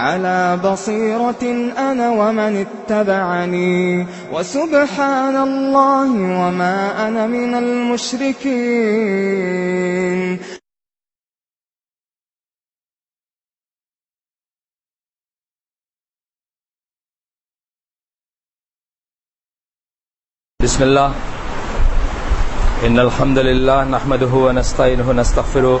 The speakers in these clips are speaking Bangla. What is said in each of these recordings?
على بصيرة أنا ومن اتبعني. وسبحان الله وما أنا من المشركين. بسم الله إن الحمد لله نحمده ونستعينه ونستغفره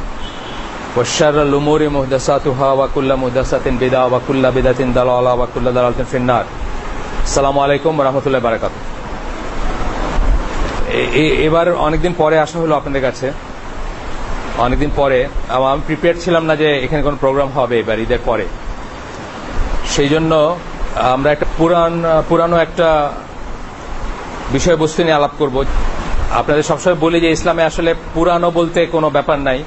وشر الأمور محدثاتها وكل محدثة بدعة وكل بدعة ضلالة وكل ضلالة في النار السلام عليكم ورحمة الله وبركاته এবার অনেকদিন পরে আসা হলো আপনাদের কাছে অনেকদিন পরে আমি প্রিপেয়ার ছিলাম না যে এখানে কোনো প্রোগ্রাম হবে এবার ঈদের পরে সেই জন্য আমরা একটা পুরান পুরানো একটা বিষয়বস্তু নিয়ে আলাপ করব আপনাদের সবসময় বলি যে ইসলামে আসলে পুরানো বলতে কোনো ব্যাপার নাই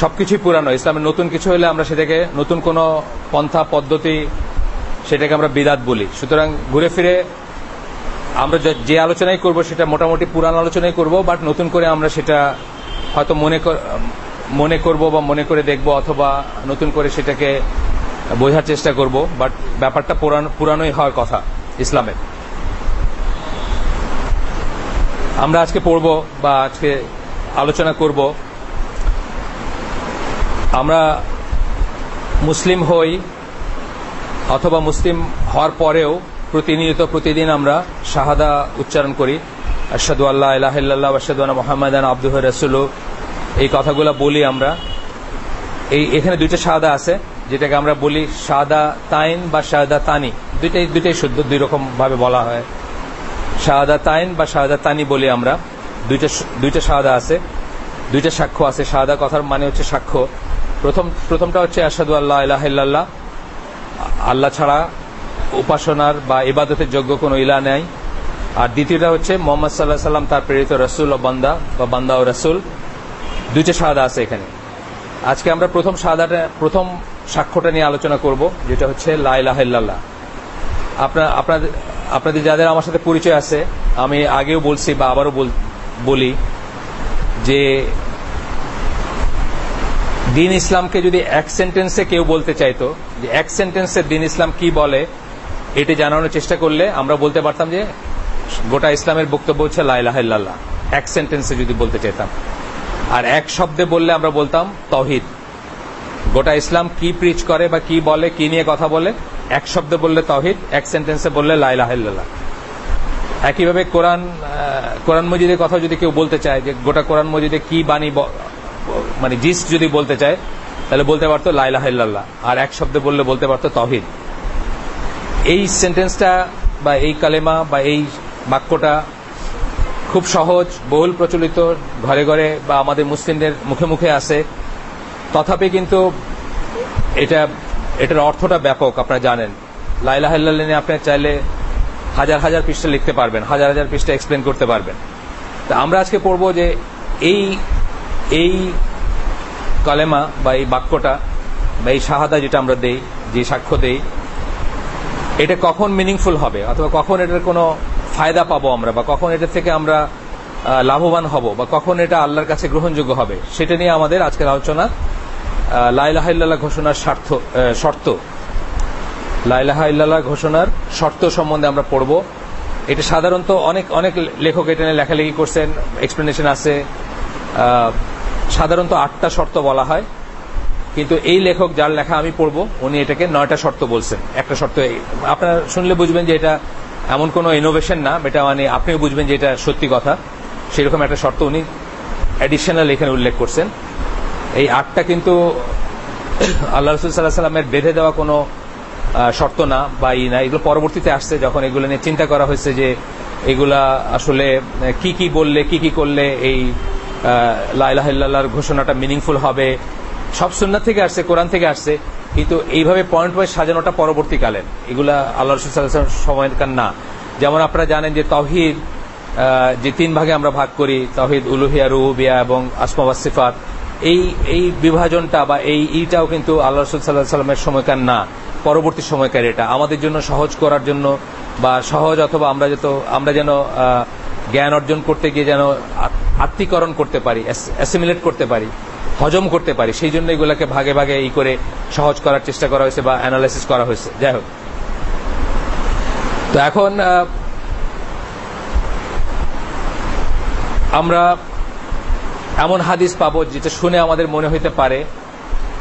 সবকিছুই পুরানো। ইসলামের নতুন কিছু হলে আমরা সেটাকে, নতুন কোনো পন্থা, পদ্ধতি, সেটাকে আমরা বিদাত বলি। সুতরাং ঘুরে ফিরে আমরা যে আলোচনাই করব সেটা মোটামুটি পুরান আলোচনাই করব, বাট নতুন করে আমরা সেটা হয়তো মনে মনে করব বা মনে করে দেখব অথবা নতুন করে সেটাকে বোঝার চেষ্টা করব, বাট ব্যাপারটা পুরানো, পুরানোই হওয়ার কথা ইসলামের। আমরা আজকে পড়ব বা আজকে আলোচনা করব আমরা মুসলিম হই অথবা মুসলিম হওয়ার পরেও প্রতিনিয়ত প্রতিদিন আমরা শাহাদা উচ্চারণ করি। আশাদু আল্লাহ আল্লাহ আশাদু মোহাম্মদান আব্দুহ রসুল এই কথাগুলো বলি আমরা। এই এখানে দুইটা শাহাদা আছে, যেটাকে আমরা বলি শাহাদা তাইন বা শাহাদা তানি। দুইটাই দুইটাই শুদ্ধ, দুই রকম ভাবে বলা হয়। শাহাদা তাইন বা শাহাদা তানি বলি আমরা। দুইটা দুইটা শাহাদা আছে, দুইটা সাক্ষ্য আছে। শাহাদা কথার মানে হচ্ছে সাক্ষ্য। প্রথম, প্রথমটা হচ্ছে আসাদু আল্লাহ ইলাহিল্লাহ আল্লাহ ছাড়া উপাসনার বা ইবাদতের যোগ্য কোনো ইলা নেই। আর দ্বিতীয়টা হচ্ছে মোহাম্মদ সাল্লাহ সাল্লাম, তার প্রেরিত রসুল ও বান্দা বা বান্দা ও রসুল। দুইটা শাহাদা আছে এখানে। আজকে আমরা প্রথম শাহাদাটা, প্রথম সাক্ষ্যটা নিয়ে আলোচনা করব, যেটা হচ্ছে লাইলাহিল্লাহ আপনার আপনাদের আপনাদের যাদের আমার সাথে পরিচয় আছে, আমি আগেও বলছি বা আবারও বলি যে দিন ইসলামকে যদি এক সেন্টেন্সে কেউ বলতে চাইতো, যে এক সেন্টেন্সে দিন ইসলাম কি বলে, এটি জানানোর চেষ্টা করলে আমরা বলতে পারতাম যে গোটা ইসলামের বক্তব্য হচ্ছে লাইলাহিল্লাহ এক সেন্টেন্সে যদি বলতে চাইতাম। আর এক শব্দে বললে আমরা বলতাম তহিদ। গোটা ইসলাম কি প্রিচ করে বা কি বলে, কি নিয়ে কথা বলে? এক শব্দে বললে তহিদ, এক সেন্টেন্সে বললে লাইলাহিল্লাহ একইভাবে কোরআন কোরআন মজিদের কথা যদি কেউ বলতে চায় যে গোটা কোরআন মজিদে কি বাণী মানে জিস যদি বলতে চায়, তাহলে বলতে পারতো লাইলাহিল্লাহ আর এক শব্দে বললে বলতে পারতো তহিদ এই সেন্টেন্সটা বা এই কালেমা বা এই বাক্যটা খুব সহজ, বহুল প্রচলিত, ঘরে ঘরে বা আমাদের মুসলিমদের মুখে মুখে আছে। তথাপি কিন্তু এটা, এটার অর্থটা ব্যাপক, আপনারা জানেন। লাইলাহিল্লাহ নিয়ে আপনি চাইলে হাজার হাজার পৃষ্ঠা লিখতে পারবেন, হাজার হাজার পৃষ্ঠা এক্সপ্লেন করতে পারবেন। তা আমরা আজকে পড়ব যে এই এই কালেমা বা এই বাক্যটা বা এই শাহাদা যেটা আমরা দেই, যে সাক্ষ্য দেই, এটা কখন মিনিংফুল হবে? অথবা কখন এটার কোনো ফায়দা পাবো আমরা? বা কখন এটা থেকে আমরা লাভবান হব? বা কখন এটা আল্লাহর কাছে গ্রহণযোগ্য হবে? সেটা নিয়ে আমাদের আজকের আলোচনা লাইলাহাল্লাহ ঘোষণার স্বার্থ শর্ত। লাইলাহা ঘোষণার শর্ত সম্বন্ধে আমরা পড়ব। এটা সাধারণত অনেক অনেক লেখক এটা নিয়ে লেখালেখি করছেন এক্সপ্লেনেশন আছে সাধারণত আটটা শর্ত বলা হয়। কিন্তু এই লেখক যার লেখা আমি পড়ব, উনি এটাকে নয়টা শর্ত বলছেন। একটা শর্ত আপনারা শুনলে বুঝবেন যে এটা এমন কোনো ইনোভেশন না, এটা মানে আপনিও বুঝবেন যে এটা সত্যি কথা। সেরকম একটা শর্ত উনি অ্যাডিশনাল এখানে উল্লেখ করছেন। এই আটটা কিন্তু আল্লাহ রসুল সাল্লাহ সাল্লামের বেঁধে দেওয়া কোনো শর্ত না বা ই না। এগুলো পরবর্তীতে আসছে যখন এগুলো নিয়ে চিন্তা করা হয়েছে যে এগুলা আসলে কি কি বললে, কি কি করলে এই লাইলাহিল্লাহর ঘোষণাটা মিনিংফুল হবে। সব সুন্নাত থেকে আসছে, কোরআন থেকে আসছে, কিন্তু এইভাবে পয়েন্ট ওয়াইজ সাজানোটা পরবর্তীকালের এগুলা আল্লাহ রসুল সময়কার না। যেমন আপনারা জানেন যে তহিদ যে তিন ভাগে আমরা ভাগ করি তহিদ উলুহিয়া রুবিয়া এবং আসমাবাদ সিফাত। এই এই বিভাজনটা বা এই ইটাও কিন্তু আল্লাহ রসুল সাল্লাহ সাল্লামের সময়কার না। পরবর্তী সময়কার এটা। আমাদের জন্য সহজ করার জন্য বা সহজ অথবা আমরা যত, আমরা যেন জ্ঞান অর্জন করতে গিয়ে যেন আত্মীকরণ করতে পারি অ্যাসিমিলেট করতে পারি, হজম করতে পারি, সেই জন্য এগুলাকে ভাগে ভাগে ই করে সহজ করার চেষ্টা করা হয়েছে বা অ্যানালাইসিস করা হয়েছে। যাই হোক। তো এখন আমরা এমন হাদিস পাবো যেটা শুনে আমাদের মনে হইতে পারে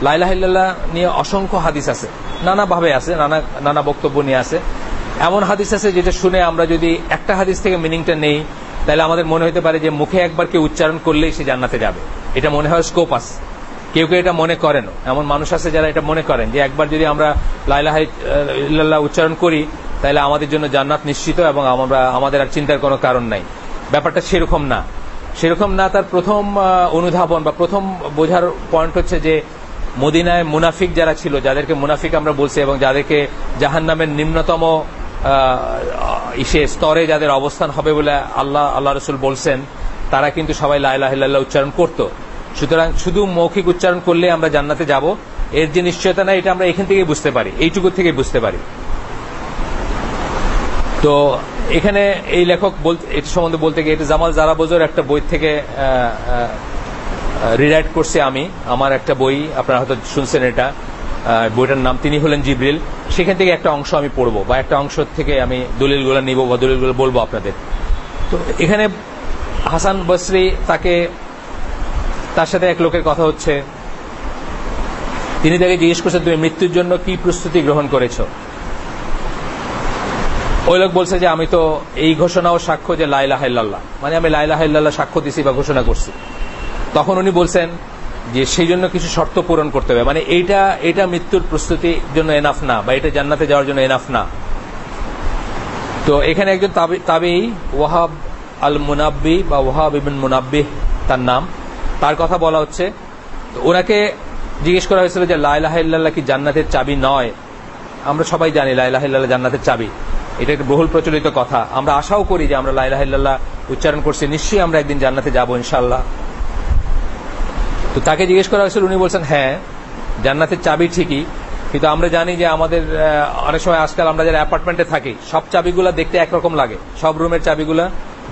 লাইলাহিল্লাহ নিয়ে অসংখ্য হাদিস আছে, নানা ভাবে আছে, নানা নানা বক্তব্য নিয়ে আছে। এমন হাদিস আছে যেটা শুনে আমরা যদি একটা হাদিস থেকে মিনিংটা নেই তাহলে আমাদের মনে হতে পারে যে মুখে একবার কেউ উচ্চারণ করলেই সে জান্নাতে যাবে। এটা মনে হয় স্কোপ আছে। কেউ কেউ এটা মনে করেন এমন মানুষ আছে যারা এটা মনে করেন যে একবার যদি আমরা লাইলাহ উচ্চারণ করি, তাহলে আমাদের জন্য জান্নাত নিশ্চিত এবং আমরা, আমাদের আর চিন্তার কোনো কারণ নাই। ব্যাপারটা সেরকম না। সেরকম না, তার প্রথম অনুধাবন বা প্রথম বোঝার পয়েন্ট হচ্ছে যে মদিনায় মুনাফিক যারা ছিল, যাদেরকে মুনাফিক আমরা বলছি এবং যাদেরকে জাহান নামের নিম্নতম ইসে স্তরে যাদের অবস্থান হবে বলে আল্লাহ আল্লাহ রসুল বলছেন, তারা কিন্তু সবাই লাইলাহিল্লাহ উচ্চারণ করত। সুতরাং শুধু মৌখিক উচ্চারণ করলে আমরা জান্নাতে যাব, এর যে নিশ্চয়তা না এটা আমরা এখান থেকেই বুঝতে পারি, এইটুকু থেকে বুঝতে পারি। তো এখানে এই লেখক এটা সম্বন্ধে বলতে গিয়ে, এটা জামাল জারা বোজোর একটা বই থেকে রিরাইট করছি আমি। আমার একটা বই, আপনারা হয়তো শুনছেন এটা। বইটার নাম তিনি হলেন জিব্রিল। সেখান থেকে একটা অংশ আমি পড়ব বা একটা অংশ থেকে আমি দলিলগুলো নিব বা দলিলগুলো বলব আপনাদের। তো এখানে হাসান বসরি তাকে, তার সাথে এক লোকের কথা হচ্ছে। তিনি তাকে জিজ্ঞেস করছেন তুমি মৃত্যুর জন্য কি প্রস্তুতি গ্রহণ করেছ? ওই লোক বলছে যে, আমি তো এই ঘোষণা ও সাক্ষ্য যে লাইলা হাইল্লাহ মানে আমি লাইলা হাইল্লাহ সাক্ষ্য দিছি বা ঘোষণা করছি। তখন উনি বলছেন যে সেই জন্য কিছু শর্ত পূরণ করতে হবে। মানে এইটা এটা মৃত্যুর প্রস্তুতির জন্য এনাফ না, বা এটা জান্নাতে যাওয়ার জন্য এনাফ না। তো এখানে একজন তাবেই ওয়াহাব আল মুনাব্বি বা ওয়াহাব ইবিন মুনাব্বি তার নাম। তার কথা বলা হচ্ছে। ওনাকে জিজ্ঞেস করা হয়েছিল যে লাইলাহ কি জান্নাতের চাবি নয়? আমরা সবাই জানি লাইলাহ জান্নাতের চাবি। এটা একটা বহুল প্রচলিত কথা। আমরা আশাও করি যে আমরা লাইলাহ উচ্চারণ করছি। নিশ্চয়ই আমরা একদিন জান্নাতে যাব ইনশাল্লাহ তো তাকে জিজ্ঞেস করা হয়েছিল, উনি বলছেন হ্যাঁ জান্নাতের চাবি ঠিকই, কিন্তু আমরা জানি যে আমাদের অনেক সময় আজকাল আমরা যারা অ্যাপার্টমেন্টে থাকি, সব চাবিগুলো দেখতে একরকম লাগে, সব রুমের চাবিগুলো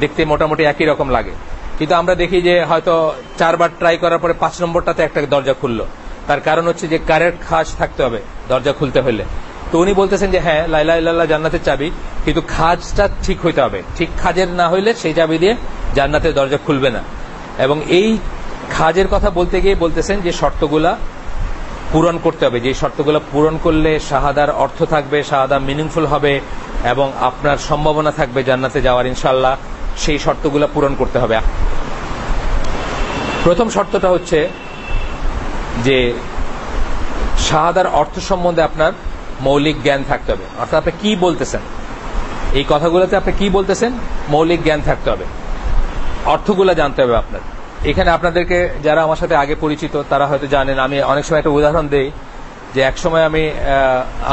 দেখতে মোটামুটি একই রকম লাগে। কিন্তু আমরা দেখি যে হয়তো চারবার ট্রাই করার পরে পাঁচ নম্বরটাতে একটা দরজা খুললো। তার কারণ হচ্ছে যে কারের খাস থাকতে হবে দরজা খুলতে হলে। তো উনি বলতেছেন যে হ্যাঁ লাইলা ইল্লাল্লাহ জান্নাতের চাবি, কিন্তু খাজটা ঠিক হইতে হবে। ঠিক খাজের না হইলে সেই চাবি দিয়ে জান্নাতের দরজা খুলবে না। এবং এই খাজের কথা বলতে গিয়ে বলতেছেন যে শর্তগুলা পূরণ করতে হবে। যে শর্তগুলো পূরণ করলে শাহাদার অর্থ থাকবে, শাহাদা মিনিংফুল হবে এবং আপনার সম্ভাবনা থাকবে জান্নাতে যাওয়ার ইনশাল্লাহ সেই শর্তগুলো পূরণ করতে হবে। প্রথম শর্তটা হচ্ছে যে শাহাদার অর্থ সম্বন্ধে আপনার মৌলিক জ্ঞান থাকতে হবে। অর্থাৎ আপনি কি বলতেছেন? এই কথাগুলোতে আপনি কি বলতেছেন? মৌলিক জ্ঞান থাকতে হবে। অর্থগুলো জানতে হবে আপনার। এখানে আপনাদেরকে যারা আমার সাথে আগে পরিচিত, তারা হয়তো জানেন, আমি অনেক সময় একটা উদাহরণ দেই যে এক সময় আমি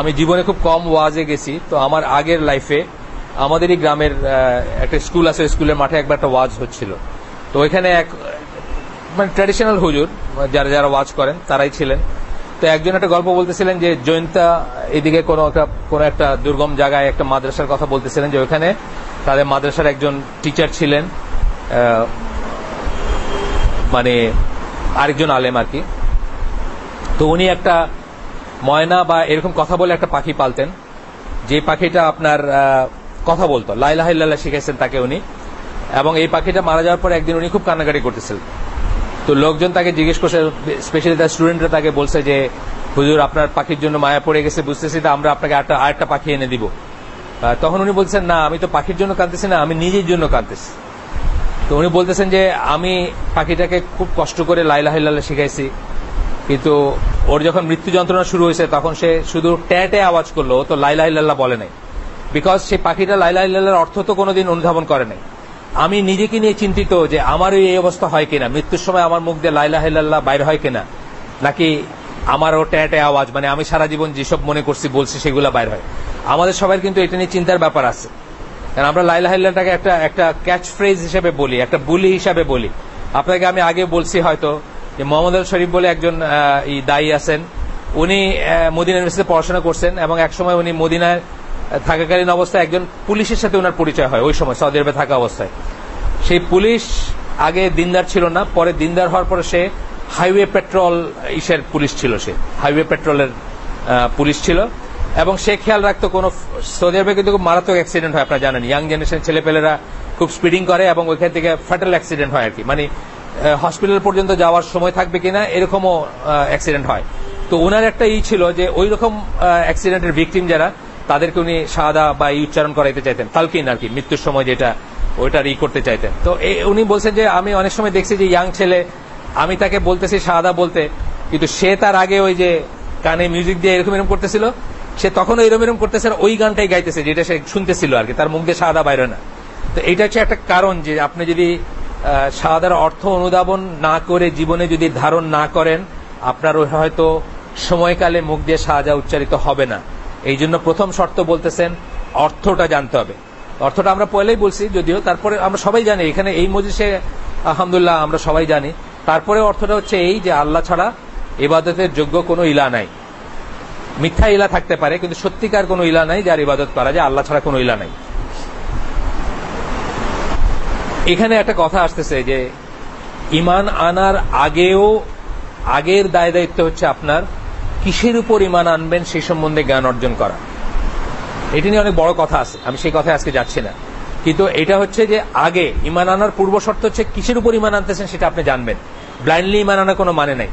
আমি জীবনে খুব কম ওয়াজে গেছি, তো আমার আগের লাইফে আমাদেরই গ্রামের একটা স্কুল আছে স্কুলের মাঠে একবার একটা ওয়াজ হচ্ছিল। তো ওইখানে এক মানে ট্র্যাডিশনাল হুজুর, যারা যারা ওয়াজ করেন, তারাই ছিলেন। তো একজন একটা গল্প বলতেছিলেন যে জয়ন্তা এদিকে কোনো একটা কোনো একটা দুর্গম জায়গায় একটা মাদ্রাসার কথা বলতেছিলেন যে ওইখানে তাদের মাদ্রাসার একজন টিচার ছিলেন মানে আরেকজন আলেম আর কি। তো উনি একটা ময়না বা এরকম কথা বলে একটা পাখি পালতেন। যে পাখিটা আপনার কথা বলতো। লাইলাহিল্লাহ শিখেছেন তাকে উনি। এবং এই পাখিটা মারা যাওয়ার পর একদিন উনি খুব কান্নাকাটি করতেছিলেন তো লোকজন তাকে জিজ্ঞেস করছে স্পেশালি তার স্টুডেন্টরা তাকে বলছে যে, হুজুর, আপনার পাখির জন্য মায়া পড়ে গেছে, বুঝতেছি তো আমরা আপনাকে আরেকটা পাখি এনে দিব। তখন উনি বলছেন, না, আমি তো পাখির জন্য কাঁদতেছি না, আমি নিজের জন্য কাঁদতেছি। তো উনি বলতেছেন যে, আমি পাখিটাকে খুব কষ্ট করে লাইলা লাইলাহিল্লাহ শিখাইছি। কিন্তু ওর যখন মৃত্যু যন্ত্রণা শুরু হয়েছে, তখন সে শুধু ট্যাটে আওয়াজ করল। ও তো লাইলা ইল্লাল্লাহ বলে নাই। বিকজ সেই পাখিটা লাইলা ইল্লাল্লাহর অর্থ তো কোনোদিন অনুধাবন করে নাই। আমি নিজেকে নিয়ে চিন্তিত যে, আমার এই অবস্থা হয় কিনা? মৃত্যুর সময় আমার মুখ দিয়ে লাইলা ইল্লাল্লাহ বাইর হয় কিনা? নাকি আমারও ট্যাটে আওয়াজ? মানে আমি সারা জীবন যেসব মনে করছি, বলছি, সেগুলো বাইর হয়। আমাদের সবাই কিন্তু এটা নিয়ে চিন্তার ব্যাপার আছে। কারণ আমরা লাইলা হিল্লাটাকে একটা একটা ক্যাচ ফ্রেজ হিসেবে বলি, একটা বুলি হিসাবে বলি। আপনাকে আমি আগে বলছি হয়তো যে মোহাম্মদ আল শরীফ বলে একজন দায়ী আছেন। উনি মদিনা ইউনিভার্সিটিতে পড়াশোনা করছেন এবং একসময় উনি মদিনায় থাকাকালীন অবস্থায় একজন পুলিশের সাথে ওনার পরিচয় হয়, ওই সময়, সৌদি আরবে থাকা অবস্থায়। সেই পুলিশ আগে দিনদার ছিল না, পরে দিনদার হওয়ার পরে সে হাইওয়ে পেট্রোল ইসের পুলিশ ছিল সে, হাইওয়ে পেট্রোলের পুলিশ ছিল। এবং সে খেয়াল রাখতো কোনো সৌদি আরবে কিন্তু খুব মারাত্মক অ্যাক্সিডেন্ট হয়, আপনারা জানেন। ইয়াং জেনারেশন ছেলেপেলেরা খুব স্পিডিং করে এবং ওইখান থেকে ফ্যাটাল অ্যাক্সিডেন্ট হয় আর কি মানে হসপিটাল পর্যন্ত যাওয়ার সময় থাকবে কিনা এরকমও অ্যাক্সিডেন্ট হয়। তো ওনার একটা ই ছিল যে ওই রকম অ্যাক্সিডেন্টের ভিকটিম যারা, তাদেরকে উনি সাদা বা ই উচ্চারণ করাইতে চাইতেন। তালকিন আর কি মৃত্যুর সময় যেটা, ওইটার ই করতে চাইতেন। তো উনি বলছেন যে, আমি অনেক সময় দেখছি যে ইয়াং ছেলে, আমি তাকে বলতেছি সাদা বলতে, কিন্তু সে তার আগে ওই যে কানে মিউজিক দিয়ে এরকম এরকম করতেছিল সে তখন এরম এরম করতেছে ওই গানটাই গাইতেছে যেটা সে শুনতেছিল আর কি, তার মুখ দিয়ে সাদা বাইরে না। তো এটা হচ্ছে একটা কারণ যে আপনি যদি সাদার অর্থ অনুধাবন না করে জীবনে যদি ধারণ না করেন আপনার হয়তো সময়কালে মুখ দিয়ে সাজা উচ্চারিত হবে না। এই জন্য প্রথম শর্ত বলতেছেন অর্থটা জানতে হবে। অর্থটা আমরা পয়লাই বলছি যদিও, তারপরে আমরা সবাই জানি, এখানে এই মজিষে আলহামদুলিল্লাহ আমরা সবাই জানি। তারপরে অর্থটা হচ্ছে এই যে আল্লাহ ছাড়া ইবাদতের যোগ্য কোনো ইলা নাই। মিথ্যা ইলা থাকতে পারে, কিন্তু সত্যিকার কোনো ইলা নাই যার ইবাদত করা যায়। আল্লাহ ছাড়া কোনো ইলা নাই। এখানে একটা কথা আসতেছে যে, ইমান আনার আগেও, আগের দায় দায়িত্ব হচ্ছে আপনার কিসের উপর ইমান আনবেন সেই সম্বন্ধে জ্ঞান অর্জন করা। এটি নিয়ে অনেক বড় কথা আছে। আমি সেই কথায় আজকে যাচ্ছি না। কিন্তু এটা হচ্ছে যে, আগে ইমান আনার পূর্ব শর্ত হচ্ছে কিসের উপর ইমান আনতেছেন সেটা আপনি জানবেন। ব্লাইন্ডলি ইমান আনার কোনো মানে নাই।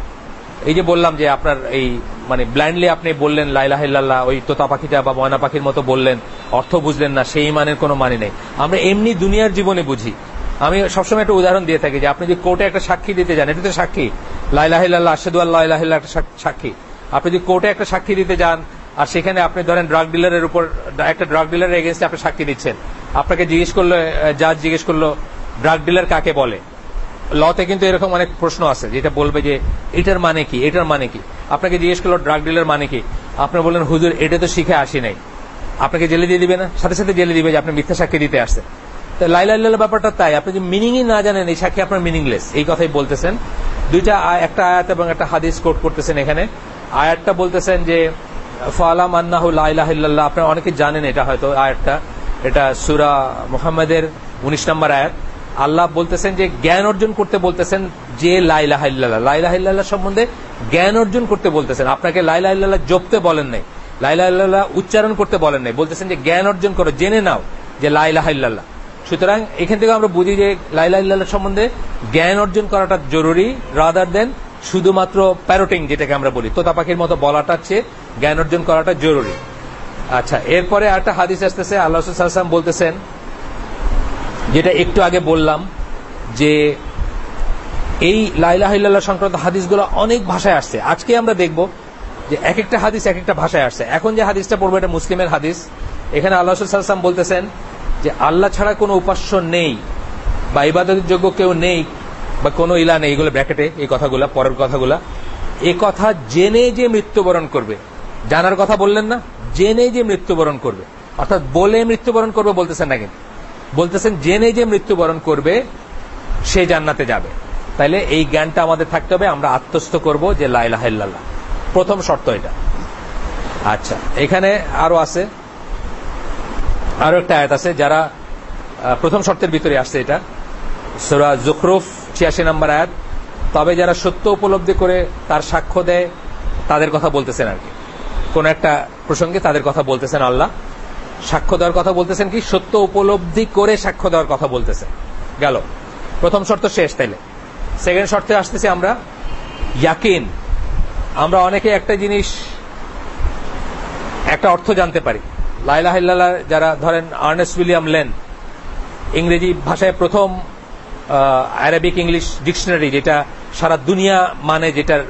এই যে বললাম যে আপনার এই মানে ব্লাইন্ডলি আপনি বললেন লাইলা হিল্লাল্লাহ ওই তোতা পাখিটা বা ময়না পাখির মতো বললেন, অর্থ বুঝলেন না, সেই ইমানের কোনো মানে নেই। আমরা এমনি দুনিয়ার জীবনে বুঝি। আমি সবসময় একটা উদাহরণ দিয়ে থাকি যে, আপনি যদি কোর্টে একটা সাক্ষী দিতে যান, এটা তো সাক্ষী। লাইলা হিল্লাল্লাহ আশেদু আল্লাহ একটা সাক- সাক্ষী। আপনি যদি কোর্টে একটা সাক্ষী দিতে যান, আর সেখানে আপনি ধরেন ড্রাগ ডিলারের উপর, একটা ড্রাগ ডিলারের এগেনস্টে আপনি সাক্ষী দিচ্ছেন। আপনাকে জিজ্ঞেস করল জাজ জিজ্ঞেস করল ড্রাগ ডিলার কাকে বলে? লতে কিন্তু এরকম অনেক প্রশ্ন আছে, যেটা বলবে যে, এটার মানে কি? এটার মানে কি? আপনাকে জিজ্ঞেস করল ড্রাগ ডিলার মানে কি? আপনি বললেন, হুজুর, এটা তো শিখে আসি নাই। আপনাকে জেলে দিয়ে দিবে না? সাথে সাথে জেলে দিবে যে, আপনি মিথ্যা সাক্ষী দিতে আসছেন। তো লাইলা ব্যাপারটা তাই। আপনি যে মিনিংই না জানেন, এই সাক্ষী আপনার মিনিংলেস এই কথাই বলতেছেন। দুইটা একটা আয়াত এবং একটা হাদিস কোট করতেছেন এখানে। আয়াতটা বলতেছেন যে, ফালাম আন্নাহু লাইলাহ আপনারা অনেকে জানেন এটা হয়তো আয়াতটা। এটা সুরা মোহাম্মদের উনিশ নম্বর আয়াত। আল্লাহ বলতেছেন যে জ্ঞান অর্জন করতে বলতেছেন যে লাইলাহ ইল্লাল্লাহ। লাইলাহ ইল্লাল্লাহ সম্বন্ধে জ্ঞান অর্জন করতে বলতেছেন। আপনাকে লাইলাহ ইল্লাল্লাহ জপতে বলেন নাই। লাইলাহ ইল্লাল্লাহ উচ্চারণ করতে বলেন নাই। বলতেছেন যে জ্ঞান অর্জন করো, জেনে নাও যে লাইলাহ ইল্লাল্লাহ। সুতরাং এখান থেকে আমরা বুঝি যে লাইলা ইল্লাল্লাহ সম্বন্ধে জ্ঞান অর্জন করাটা জরুরি রাদার দেন শুধুমাত্র প্যারোটিং যেটাকে আমরা বলি। তোতা পাখির মতো বলাটার চেয়ে জ্ঞান অর্জন করাটা জরুরি। আচ্ছা এরপরে একটা হাদিস আসতেছে। আল্লাহ বলতেছেন যেটা একটু আগে বললাম যে এই লাইলাহ ইল্লাল্লাহ সংক্রান্ত হাদিসগুলো অনেক ভাষায় আসছে। আজকে আমরা দেখব যে এক একটা হাদিস এক একটা ভাষায় আসছে। এখন যে হাদিসটা পড়ব, এটা মুসলিমের হাদিস। এখানে আল্লাহ সাল্লাম বলতেছেন যে, আল্লাহ ছাড়া কোনো উপাস্য নেই বা ইবাদতের যোগ্য কেউ নেই বা কোনো ইলা নেই। এগুলো ব্র্যাকেটে এই কথাগুলা, পরের কথাগুলা। এ কথা জেনে যে মৃত্যুবরণ করবে। জানার কথা বললেন না, জেনে যে মৃত্যুবরণ করবে। অর্থাৎ বলে মৃত্যুবরণ করবে বলতেছেন না কিন্তু। বলতেছেন জেনে যে মৃত্যুবরণ করবে, সে জান্নাতে যাবে। তাইলে এই জ্ঞানটা আমাদের থাকতে হবে, আমরা আত্মস্থ করব যে লাইলাহ ইল্লাল্লাহ। প্রথম শর্ত এটা। আচ্ছা এখানে আরও আছে, আরও একটা আয়াত আছে, যারা প্রথম শর্তের ভিতরে আসছে এটা। সুরা জুখরুফ, ছিয়াশি নম্বর আয়াত, তবে যারা সত্য উপলব্ধি করে তার সাক্ষ্য দেয়, তাদের কথা বলতেছেন আর কি। কোন একটা প্রসঙ্গে তাদের কথা বলতেছেন আল্লাহ। সাক্ষ্য দেওয়ার কথা বলতেছেন কি? সত্য উপলব্ধি করে সাক্ষ্য দেওয়ার কথা বলতেছেন। গেল। প্রথম শর্ত শেষ, তাইলে। সেকেন্ড শর্তে আসতেছি আমরা। ইয়াকিন। আমরা অনেকে একটা জিনিস, একটা অর্থ জানতে পারি। লাইলাহ ইল্লাল্লাহ যারা ধরেন আর্নেস্ট উইলিয়াম লেন, ইংরেজি ভাষায় প্রথম আরবিক ইংলিশ ডিকশনারি, যেটা সারা দুনিয়া মানে যেটার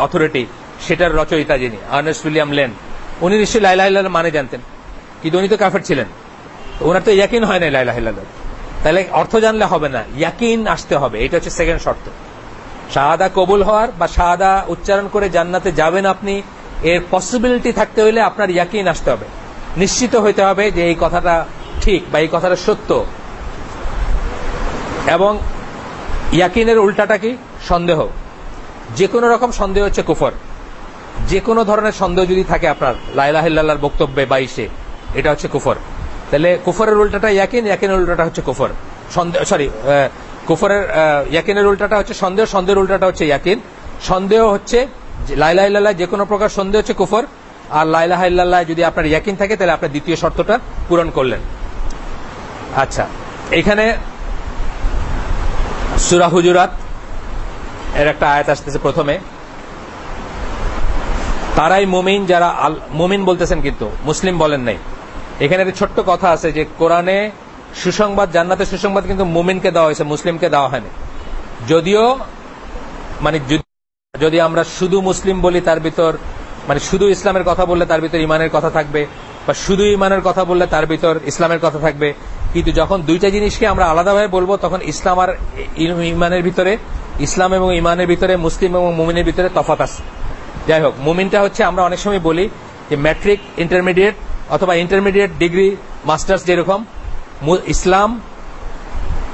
অথরিটি সেটার রচয়িতা যিনি, আর্নেস্ট উইলিয়াম লেন, উনি নিশ্চয়ই লাইলা ইল্লাহ মানে জানতেন। কিন্তু উনি তো কাফের ছিলেন? ওনার তো ইয়াকিন হয় না লাইলা ইল্লাহ তাহলে অর্থ জানলে হবে না, ইয়াকিন আসতে হবে, এটা হচ্ছে সেকেন্ড শর্ত। শাহাদা কবুল হওয়ার বা শাহাদা উচ্চারণ করে জান্নাতে যাবেন আপনি, এর পসিবিলিটি থাকতে হলে আপনার ইয়াকিন আসতে হবে। নিশ্চিত হইতে হবে যে এই কথাটা ঠিক বা এই কথাটা সত্য। এবং ইয়াকিনের উল্টাটা কি? সন্দেহ। যে কোনো রকম সন্দেহ হচ্ছে কুফর। যে কোনো ধরনের সন্দেহ যদি থাকে আপনার লাইলাহিল্লাহর বক্তব্যে বা ইসে। এটা হচ্ছে কুফর। তাহলে কুফরের উল্টাটা ইয়াকিন, ইয়াকিনের উল্টাটা হচ্ছে কুফর। সন্দেহ সরি কুফরের ইয়াকিনের উল্টাটা হচ্ছে সন্দেহ, সন্দেহের উল্টাটা হচ্ছে ইয়াকিন। সন্দেহ হচ্ছে লাইলা ইল্লাহ যে কোনো প্রকার সন্দেহ হচ্ছে কুফর। আর লাইলাহ যদি আপনার ইয়াকিন থাকে, তাহলে আপনার দ্বিতীয় শর্তটা পূরণ করলেন। আচ্ছা এখানে সুরা হুজুরাত এর একটা আয়াত আসতেছে প্রথমে। তারাই মুমিন যারা মুমিন বলতেছেন কিন্তু, মুসলিম বলেন নাই। এখানে একটা ছোট্ট কথা আছে যে কোরআনে সুসংবাদ জান্নাতের সুসংবাদ কিন্তু মুমিনকে দেওয়া হয়েছে, মুসলিমকে দেওয়া হয়নি। যদিও মানে যদি আমরা শুধু মুসলিম বলি, তার ভিতর মানে শুধু ইসলামের কথা বললে তার ভিতর ইমানের কথা থাকবে, বা শুধু ইমানের কথা বললে তার ভিতর ইসলামের কথা থাকবে, কিন্তু যখন দুইটা জিনিসকে আমরা আলাদাভাবে বলব, তখন ইসলাম আর ইমানের ভিতরে, ইসলাম এবং ইমানের ভিতরে, মুসলিম এবং মুমিনের ভিতরে তফাত আছে। যাই হোক, মুমিনটা হচ্ছে, আমরা অনেক সময় বলি যে ম্যাট্রিক ইন্টারমিডিয়েট অথবা ইন্টারমিডিয়েট ডিগ্রি মাস্টার্স যেরকম ইসলাম,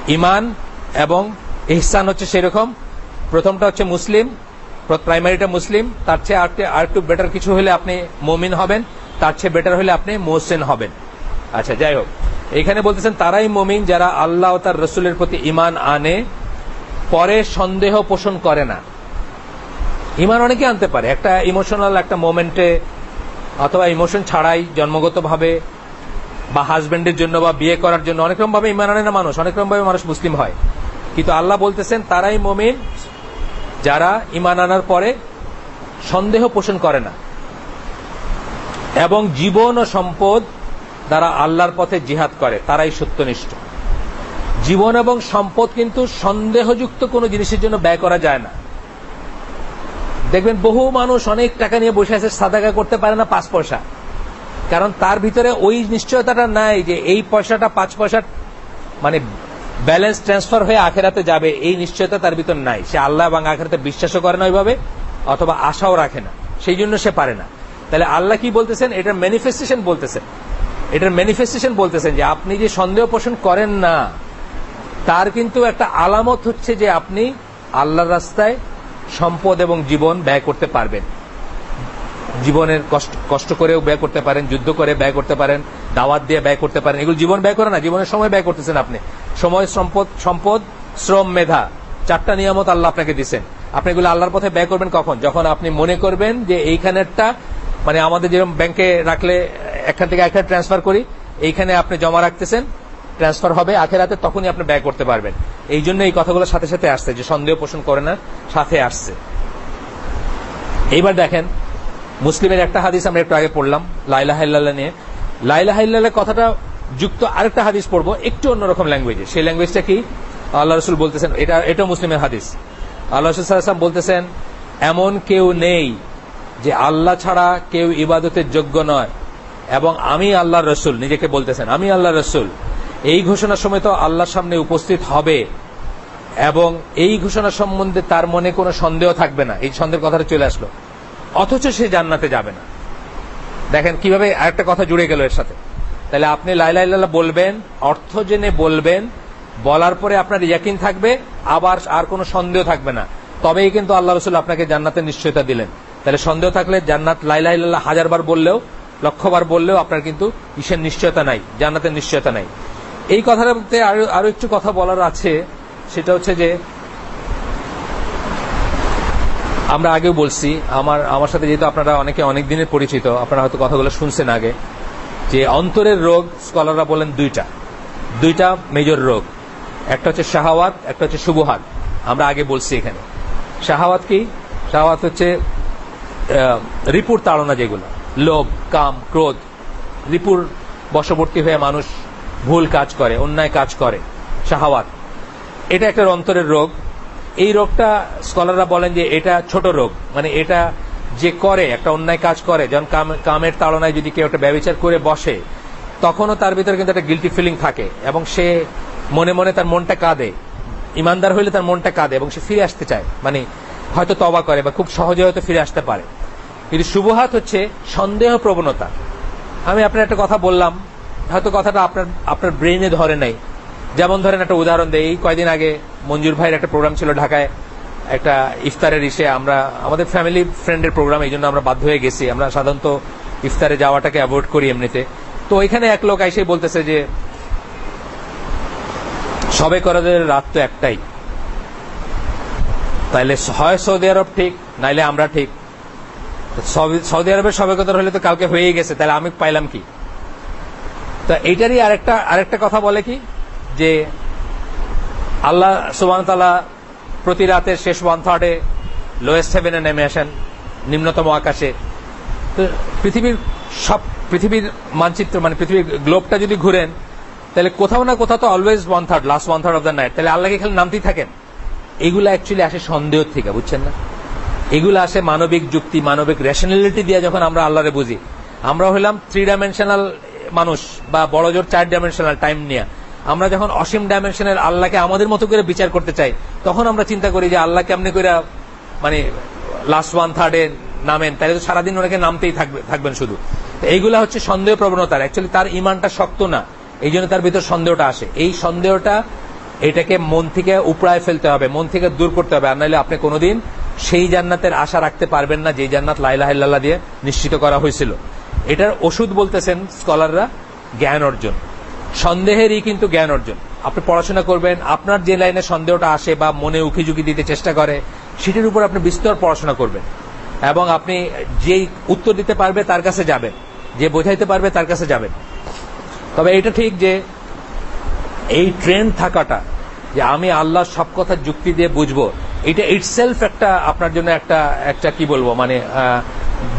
ইমান এবং ইহসান হচ্ছে সেরকম। প্রথমটা হচ্ছে মুসলিম প্রাইমারিটা মুসলিম, তার চেয়ে আর একটু বেটার কিছু হলে আপনি মমিন হবেন, তার চেয়ে বেটার হলে আপনি মোহসেন হবেন। আচ্ছা যাই হোক। এখানে বলতেছেন, তারাই মমিন যারা আল্লাহ তার রসুলের প্রতি ইমান আনে, পরে সন্দেহ পোষণ করে না। ইমান অনেকে আনতে পারে। একটা ইমোশনাল একটা মোমেন্টে অথবা ইমোশন ছাড়াই জন্মগতভাবে বা হাজবেন্ডের জন্য বা বিয়ে করার জন্য অনেক রকম ভাবে ইমান আনে না মানুষ, অনেক রকম ভাবে মানুষ মুসলিম হয়। কিন্তু আল্লাহ বলতেছেন, তারাই মমিন যারা ইমান আনার পরে সন্দেহ পোষণ করে না এবং জীবন ও সম্পদ দ্বারা আল্লাহর পথে জিহাদ করে, তারাই সত্যনিষ্ঠ। জীবন এবং সম্পদ কিন্তু সন্দেহযুক্ত কোনো জিনিসের জন্য ব্যয় করা যায় না। দেখবেন বহু মানুষ অনেক টাকা নিয়ে বসে আছে সাদাকা করতে পারে না, পাঁচ পয়সা। কারণ তার ভিতরে ওই নিশ্চয়তাটা নাই যে এই পয়সাটা, পাঁচ পয়সা মানে ব্যালেন্স ট্রান্সফার হয়ে আখেরাতে যাবে, এই নিশ্চয়তা তার ভিতর নাই। সে আল্লাহ এবং আখেরাতে বিশ্বাসও করে না ওইভাবে, অথবা আশাও রাখে না। সেই জন্য সে পারে না। তাহলে আল্লাহ কি বলতেছেন? এটার ম্যানিফেস্টেশন বলতেছেন। এটার ম্যানিফেস্টেশন বলতেছেন যে আপনি যে সন্দেহ পোষণ করেন না, তার কিন্তু একটা আলামত হচ্ছে যে আপনি আল্লাহর রাস্তায় সম্পদ এবং জীবন ব্যয় করতে পারবেন। জীবনের কষ্ট করেও ব্যয় করতে পারেন, যুদ্ধ করে ব্যয় করতে পারেন, দাওয়াত দিয়ে ব্যয় করতে পারেন। এগুলো জীবন ব্যয় করে না, জীবনের সময় ব্যয় করতেছেন আপনি। সময়, সম্পদ সম্পদ, শ্রম, মেধা, চারটা নিয়ামত আল্লাহ আপনাকে দিচ্ছেন আপনি এগুলো আল্লাহর পথে ব্যয় করবেন কখন? যখন আপনি মনে করবেন যে এইখানেরটা মানে আমাদের যেরকম ব্যাংকে রাখলে, এখান থেকে এখানে ট্রান্সফার করি, এইখানে আপনি জমা রাখতেছেন ট্রান্সফার হবে, আখেরাতে তখনই আপনি ব্যয় করতে পারবেন। এই জন্য এই কথাগুলো সাথে সাথে আসছে যে সন্দেহ পোষণ করে না, সাথে আসছে। এইবার দেখেন, মুসলিমের একটা হাদিস আমরা একটু আগে পড়লাম লাইলাহাল্লাহ নিয়ে। লাইলাহাল্লাহ কথাটা যুক্ত আরেকটা হাদিস পড়ব, একটু অন্যরকম ল্যাঙ্গুয়েজে সেই ল্যাঙ্গুয়েজটা কি? আল্লাহ রসুল বলতেছেন, এটা এটাও মুসলিমের হাদিস। আল্লাহ রসুল বলতেছেন, এমন কেউ নেই যে আল্লাহ ছাড়া কেউ ইবাদতের যোগ্য নয়। এবং আমি আল্লাহ রসুল। নিজেকে বলতেছেন, আমি আল্লাহ রসুল। এই ঘোষণার সময় তো আল্লাহর সামনে উপস্থিত হবে। এবং এই ঘোষণা সম্বন্ধে তার মনে কোনো সন্দেহ থাকবে না। এই সন্দেহের কথাটা চলে আসলো। অথচ সে জান্নাতে যাবে না। দেখেন, কীভাবে আরেকটা কথা জুড়ে গেল এর সাথে। তাহলে আপনি লাইলা বলবেন, অর্থ জেনে বলবেন, বলার পরে আপনার ইয়াকিন থাকবে, আবার আর কোনো সন্দেহ থাকবে না। তবেই কিন্তু আল্লাহ রসুল আপনাকে জান্নাতের নিশ্চয়তা দিলেন। তাহলে সন্দেহ থাকলে জান্নাত লাইলা হাজারবার বললেও, লক্ষবার বললেও আপনার কিন্তু ইসের নিশ্চয়তা নাই, জান্নাতের নিশ্চয়তা নাই। এই কথাটাতে আরও আরও একটু কথা বলার আছে। সেটা হচ্ছে যে, আমরা আগেও বলছি, আমার আমার সাথে যেহেতু আপনারা অনেকে অনেক দিনের পরিচিত, আপনারা হয়তো কথাগুলো শুনছেন আগে, যে অন্তরের রোগ, স্কলাররা বলেন দুইটা। দুইটা মেজর রোগ। একটা হচ্ছে শাহাওয়াত, একটা হচ্ছে শুভহাত আমরা আগে বলছি এখানে। শাহাওয়াত কি? শাহাওয়াত হচ্ছে রিপুর তাড়না যেগুলো। লোভ, কাম, ক্রোধ। রিপুর বশবর্তী হয়ে মানুষ ভুল কাজ করে, অন্যায় কাজ করে, শাহাওয়াত। এটা একটা অন্তরের রোগ। এই রোগটা স্কলাররা বলেন যে এটা ছোট রোগ মানে এটা যে করে, একটা অন্যায় কাজ করে, যেমন কামের তাড়নায় যদি কেউ একটা ব্যবচার করে বসে, তখনও তার ভিতরে কিন্তু একটা গিলটি ফিলিং থাকে, এবং সে মনে মনে তার মনটা কাঁদে। ইমানদার হইলে তার মনটা কাঁদে এবং সে ফিরে আসতে চায় মানে হয়তো তবা করে বা খুব সহজে হয়তো ফিরে আসতে পারে। কিন্তু শুভহাত হচ্ছে সন্দেহ প্রবণতা আমি আপনার একটা কথা বললাম হয়তো কথাটা আপনার আপনার ব্রেনে ধরে নাই। যেমন ধরেন একটা উদাহরণ দেয় এই কয়দিন আগে মঞ্জুর ভাইয়ের একটা প্রোগ্রাম ছিল ঢাকায়। একটা ইফতারের ইসে আমরা, আমাদের ফ্যামিলি ফ্রেন্ডের প্রোগ্রাম এই জন্য আমরা বাধ্য হয়ে গেছি। আমরা সাধারণত ইফতারে যাওয়াটাকে অ্যাভয়েড করি এমনিতে। তো ওইখানে এক লোক এসে বলতেছে যে, সবে করাদের রাত তো একটাই। তাইলে হয় সৌদি আরব ঠিক, নাইলে আমরা ঠিক। সৌদি- আরবের সবে কদর হলে তো কালকে হয়েই গেছে তাহলে আমি পাইলাম কি? তো এইটারই আরেকটা আরেকটা কথা বলে কি? যে আল্লাহ সুবান তালা প্রতি রাতের শেষ ওয়ান থার্ডে লোয়েস্ট হেভেনে নেমে আসেন, নিম্নতম আকাশে। তো পৃথিবীর সব, পৃথিবীর মানচিত্র মানে পৃথিবীর গ্লোবটা যদি ঘুরেন, তাহলে কোথাও না কোথাও তো always one third last one third of the night তাহলে আল্লাহকে খালি নামতেই থাকেন। এগুলো অ্যাকচুয়ালি আসে সন্দেহ থেকে, বুঝছেন না? এগুলো আসে মানবিক যুক্তি, মানবিক রেশনালিটি দিয়ে যখন আমরা আল্লাহরে বুঝি। আমরা হলাম থ্রি ডাইমেনশনাল মানুষ বা বড় জোর চার ডাইমেনশনাল টাইম নিয়ে। আমরা যখন অসীম ডাইমেনশনের আল্লাহকে আমাদের মতো করে বিচার করতে চাই, তখন আমরা চিন্তা করি যে আল্লাহ কেমনে করে মানে লাস্ট ওয়ান থার্ডে নামেন। তাহলে তো সারাদিন ওনাকে নামতেই থাকবে, থাকবেন শুধু। এইগুলা হচ্ছে সন্দেহ প্রবণতার। অ্যাকচুয়ালি তার ইমানটা শক্ত না। এই জন্য তার ভিতর সন্দেহটা আসে। এই সন্দেহটা এটাকে মন থেকে উপড়ায় ফেলতে হবে, মন থেকে দূর করতে হবে। আর নাহলে আপনি কোনোদিন সেই জান্নাতের আশা রাখতে পারবেন না যে জান্নাত লাইলাহিল্লাহ দিয়ে নিশ্চিত করা হয়েছিল। এটার ওষুধ বলতেছেন স্কলাররা জ্ঞান অর্জন। সন্দেহেরই কিন্তু জ্ঞান অর্জন। আপনি পড়াশোনা করবেন, আপনার যে লাইনে সন্দেহটা আসে বা মনে উকিঝুঁকি দিতে চেষ্টা করে, সেটির উপর আপনি বিস্তর পড়াশোনা করবেন। এবং আপনি যেই উত্তর দিতে পারবে তার কাছে যাবেন। যে বোঝাইতে পারবে তার কাছে যাবেন। তবে এটা ঠিক যে এই ট্রেন্ড থাকাটা, যে আমি আল্লাহ সব কথা যুক্তি দিয়ে বুঝব, এটা ইটসেলফ একটা আপনার জন্য একটা একটা কি বলব মানে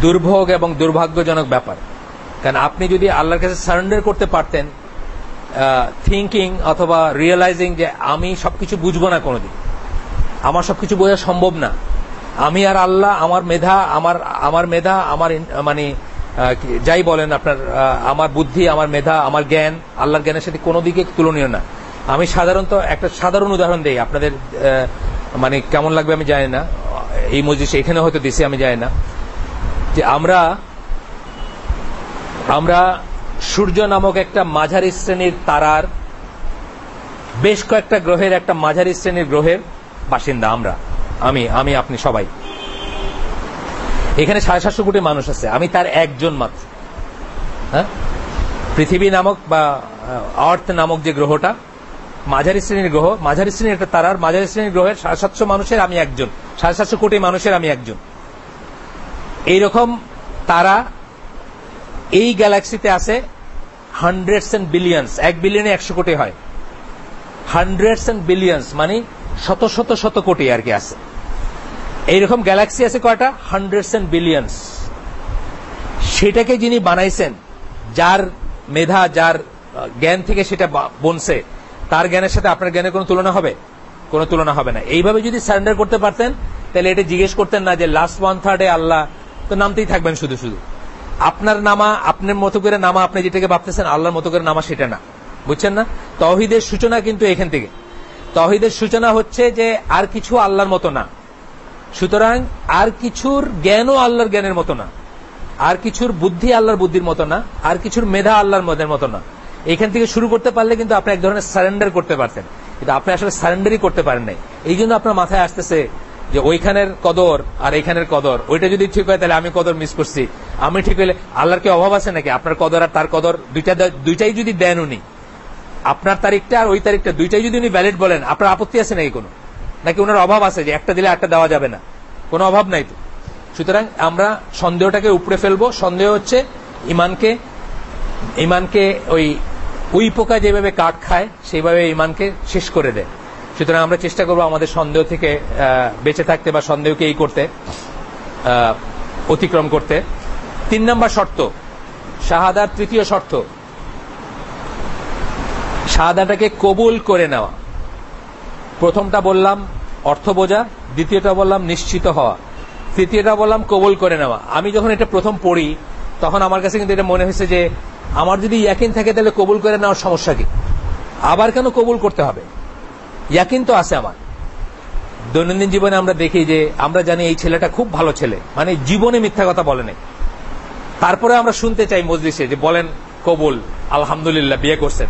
দুর্ভোগ এবং দুর্ভাগ্যজনক ব্যাপার। কারণ আপনি যদি আল্লাহর কাছে সারেন্ডার করতে পারতেন থিঙ্কিং অথবা রিয়েলাইজিং যে আমি সবকিছু বুঝব না কোনোদিন। আমার সবকিছু বোঝা সম্ভব না। আমি আর আল্লাহ, আমার মেধা, আমার আমার মেধা, আমার মানে যাই বলেন আপনার আমার বুদ্ধি, আমার মেধা, আমার জ্ঞান, আল্লাহর জ্ঞানের সাথে কোনো দিকে তুলনীয় না। আমি সাধারণত একটা সাধারণ উদাহরণ দিই। আপনাদের মানে কেমন লাগবে আমি জানি না। এই মজিষ এখানে হয়তো দিছি, আমি জানি না। যে আমরা আমরা সূর্য নামক একটা মাঝারি শ্রেণির তারার বেশ কয়েকটা গ্রহের একটা মাঝারি শ্রেণির গ্রহের বাসিন্দা আমরা। আমি আমি, আপনি সবাই। এখানে সাড়ে সাতশো কোটি মানুষ আছে। আমি তার একজন মাত্র। হ্যাঁ? পৃথিবী নামক বা আর্থ নামক যে গ্রহটা, মাঝারি শ্রেণির গ্রহ, মাঝারি শ্রেণির একটা তারার মাঝারি শ্রেণির গ্রহের সাড়ে সাতশো মানুষের আমি একজন। সাড়ে সাতশো কোটি মানুষের আমি একজন। এইরকম তারা এই গ্যালাক্সিতে আছে হান্ড্রেডস এন্ড বিলিয়ন্স এক বিলিয়নে একশো কোটি হয়। হান্ড্রেডস এন্ড বিলিয়ন্স মানে শত শত শত কোটি আর কি আছে। এইরকম গ্যালাক্সি আছে কয়টা? হান্ড্রেডস এন্ড বিলিয়ন্স সেটাকে যিনি বানাইছেন, যার মেধা, যার জ্ঞান থেকে সেটা বনছে, তার জ্ঞানের সাথে আপনার জ্ঞানের কোনো তুলনা হবে? কোনো তুলনা হবে না। এইভাবে যদি সারেন্ডার করতে পারতেন, তাহলে এটা জিজ্ঞেস করতেন না যে লাস্ট ওয়ান থার্ডে আল্লাহ তো নামতেই থাকবেন শুধু শুধু। আপনার নামা, আপনার মতো করে নামা আপনি যেটাকে ভাবতেছেন, আল্লাহর মতো করে নামা সেটা না। বুঝছেন না? তহিদের সূচনা কিন্তু এখান থেকে। তহিদের সূচনা হচ্ছে যে আর কিছু আল্লাহর মতো না। সুতরাং আর কিছুর জ্ঞানও আল্লাহর জ্ঞানের মতো না। আর কিছুর বুদ্ধি আল্লাহর বুদ্ধির মতো না। আর কিছুর মেধা আল্লাহর মদের মতো না। এখান থেকে শুরু করতে পারলে কিন্তু আপনি এক ধরনের সারেন্ডার করতে পারতেন। কিন্তু আপনি আসলে সারেন্ডারই করতে পারেন নাই। এই জন্য আপনার মাথায় আসতেছে যে ওইখানের কদর আর এইখানের কদর। ওইটা যদি ঠিক হয়, তাহলে আমি কদর মিস করছি। আমি ঠিক হইলে আল্লাহর কি অভাব আছে নাকি? আপনার কদর আর তার কদর দুইটা দুইটাই যদি দেন উনি, আপনার তারিখটা আর ওই তারিখটা দুইটাই যদি উনি ভ্যালিড বলেন, আপনার আপত্তি আছে নাকি কোনো? নাকি ওনার অভাব আছে যে একটা দিলে একটা দেওয়া যাবে না? কোনো অভাব নাই তো? সুতরাং আমরা সন্দেহটাকে উপড়ে ফেলব। সন্দেহ হচ্ছে ইমানকে ইমানকে ওই উই পোকা যেভাবে কাঠ খায়, সেইভাবে ইমানকে শেষ করে দেয়। সুতরাং আমরা চেষ্টা করব আমাদের সন্দেহ থেকে বেঁচে থাকতে বা সন্দেহকে এই করতে অতিক্রম করতে। তিন নম্বর শর্ত, শাহাদার তৃতীয় শর্ত, শাহাদাটাকে কবুল করে নেওয়া। প্রথমটা বললাম অর্থ বোঝা, দ্বিতীয়টা বললাম নিশ্চিত হওয়া। তৃতীয়টা বললাম কবুল করে নেওয়া। আমি যখন এটা প্রথম পড়ি, তখন আমার কাছে কিন্তু এটা মনে হয়েছে যে, আমার যদি ইয়াকিন থাকে তাহলে কবুল করে নেওয়ার সমস্যা কি? আবার কেন কবুল করতে হবে? ইয়াকিন তো আছে আমার। দৈনন্দিন জীবনে আমরা দেখি যে, আমরা জানি এই ছেলেটা খুব ভালো ছেলে। মানে জীবনে মিথ্যা কথা বলে নেই। তারপরে আমরা শুনতে চাই মজলিসে যে, বলেন, কবুল, আলহামদুলিল্লাহ, বিয়ে করছেন।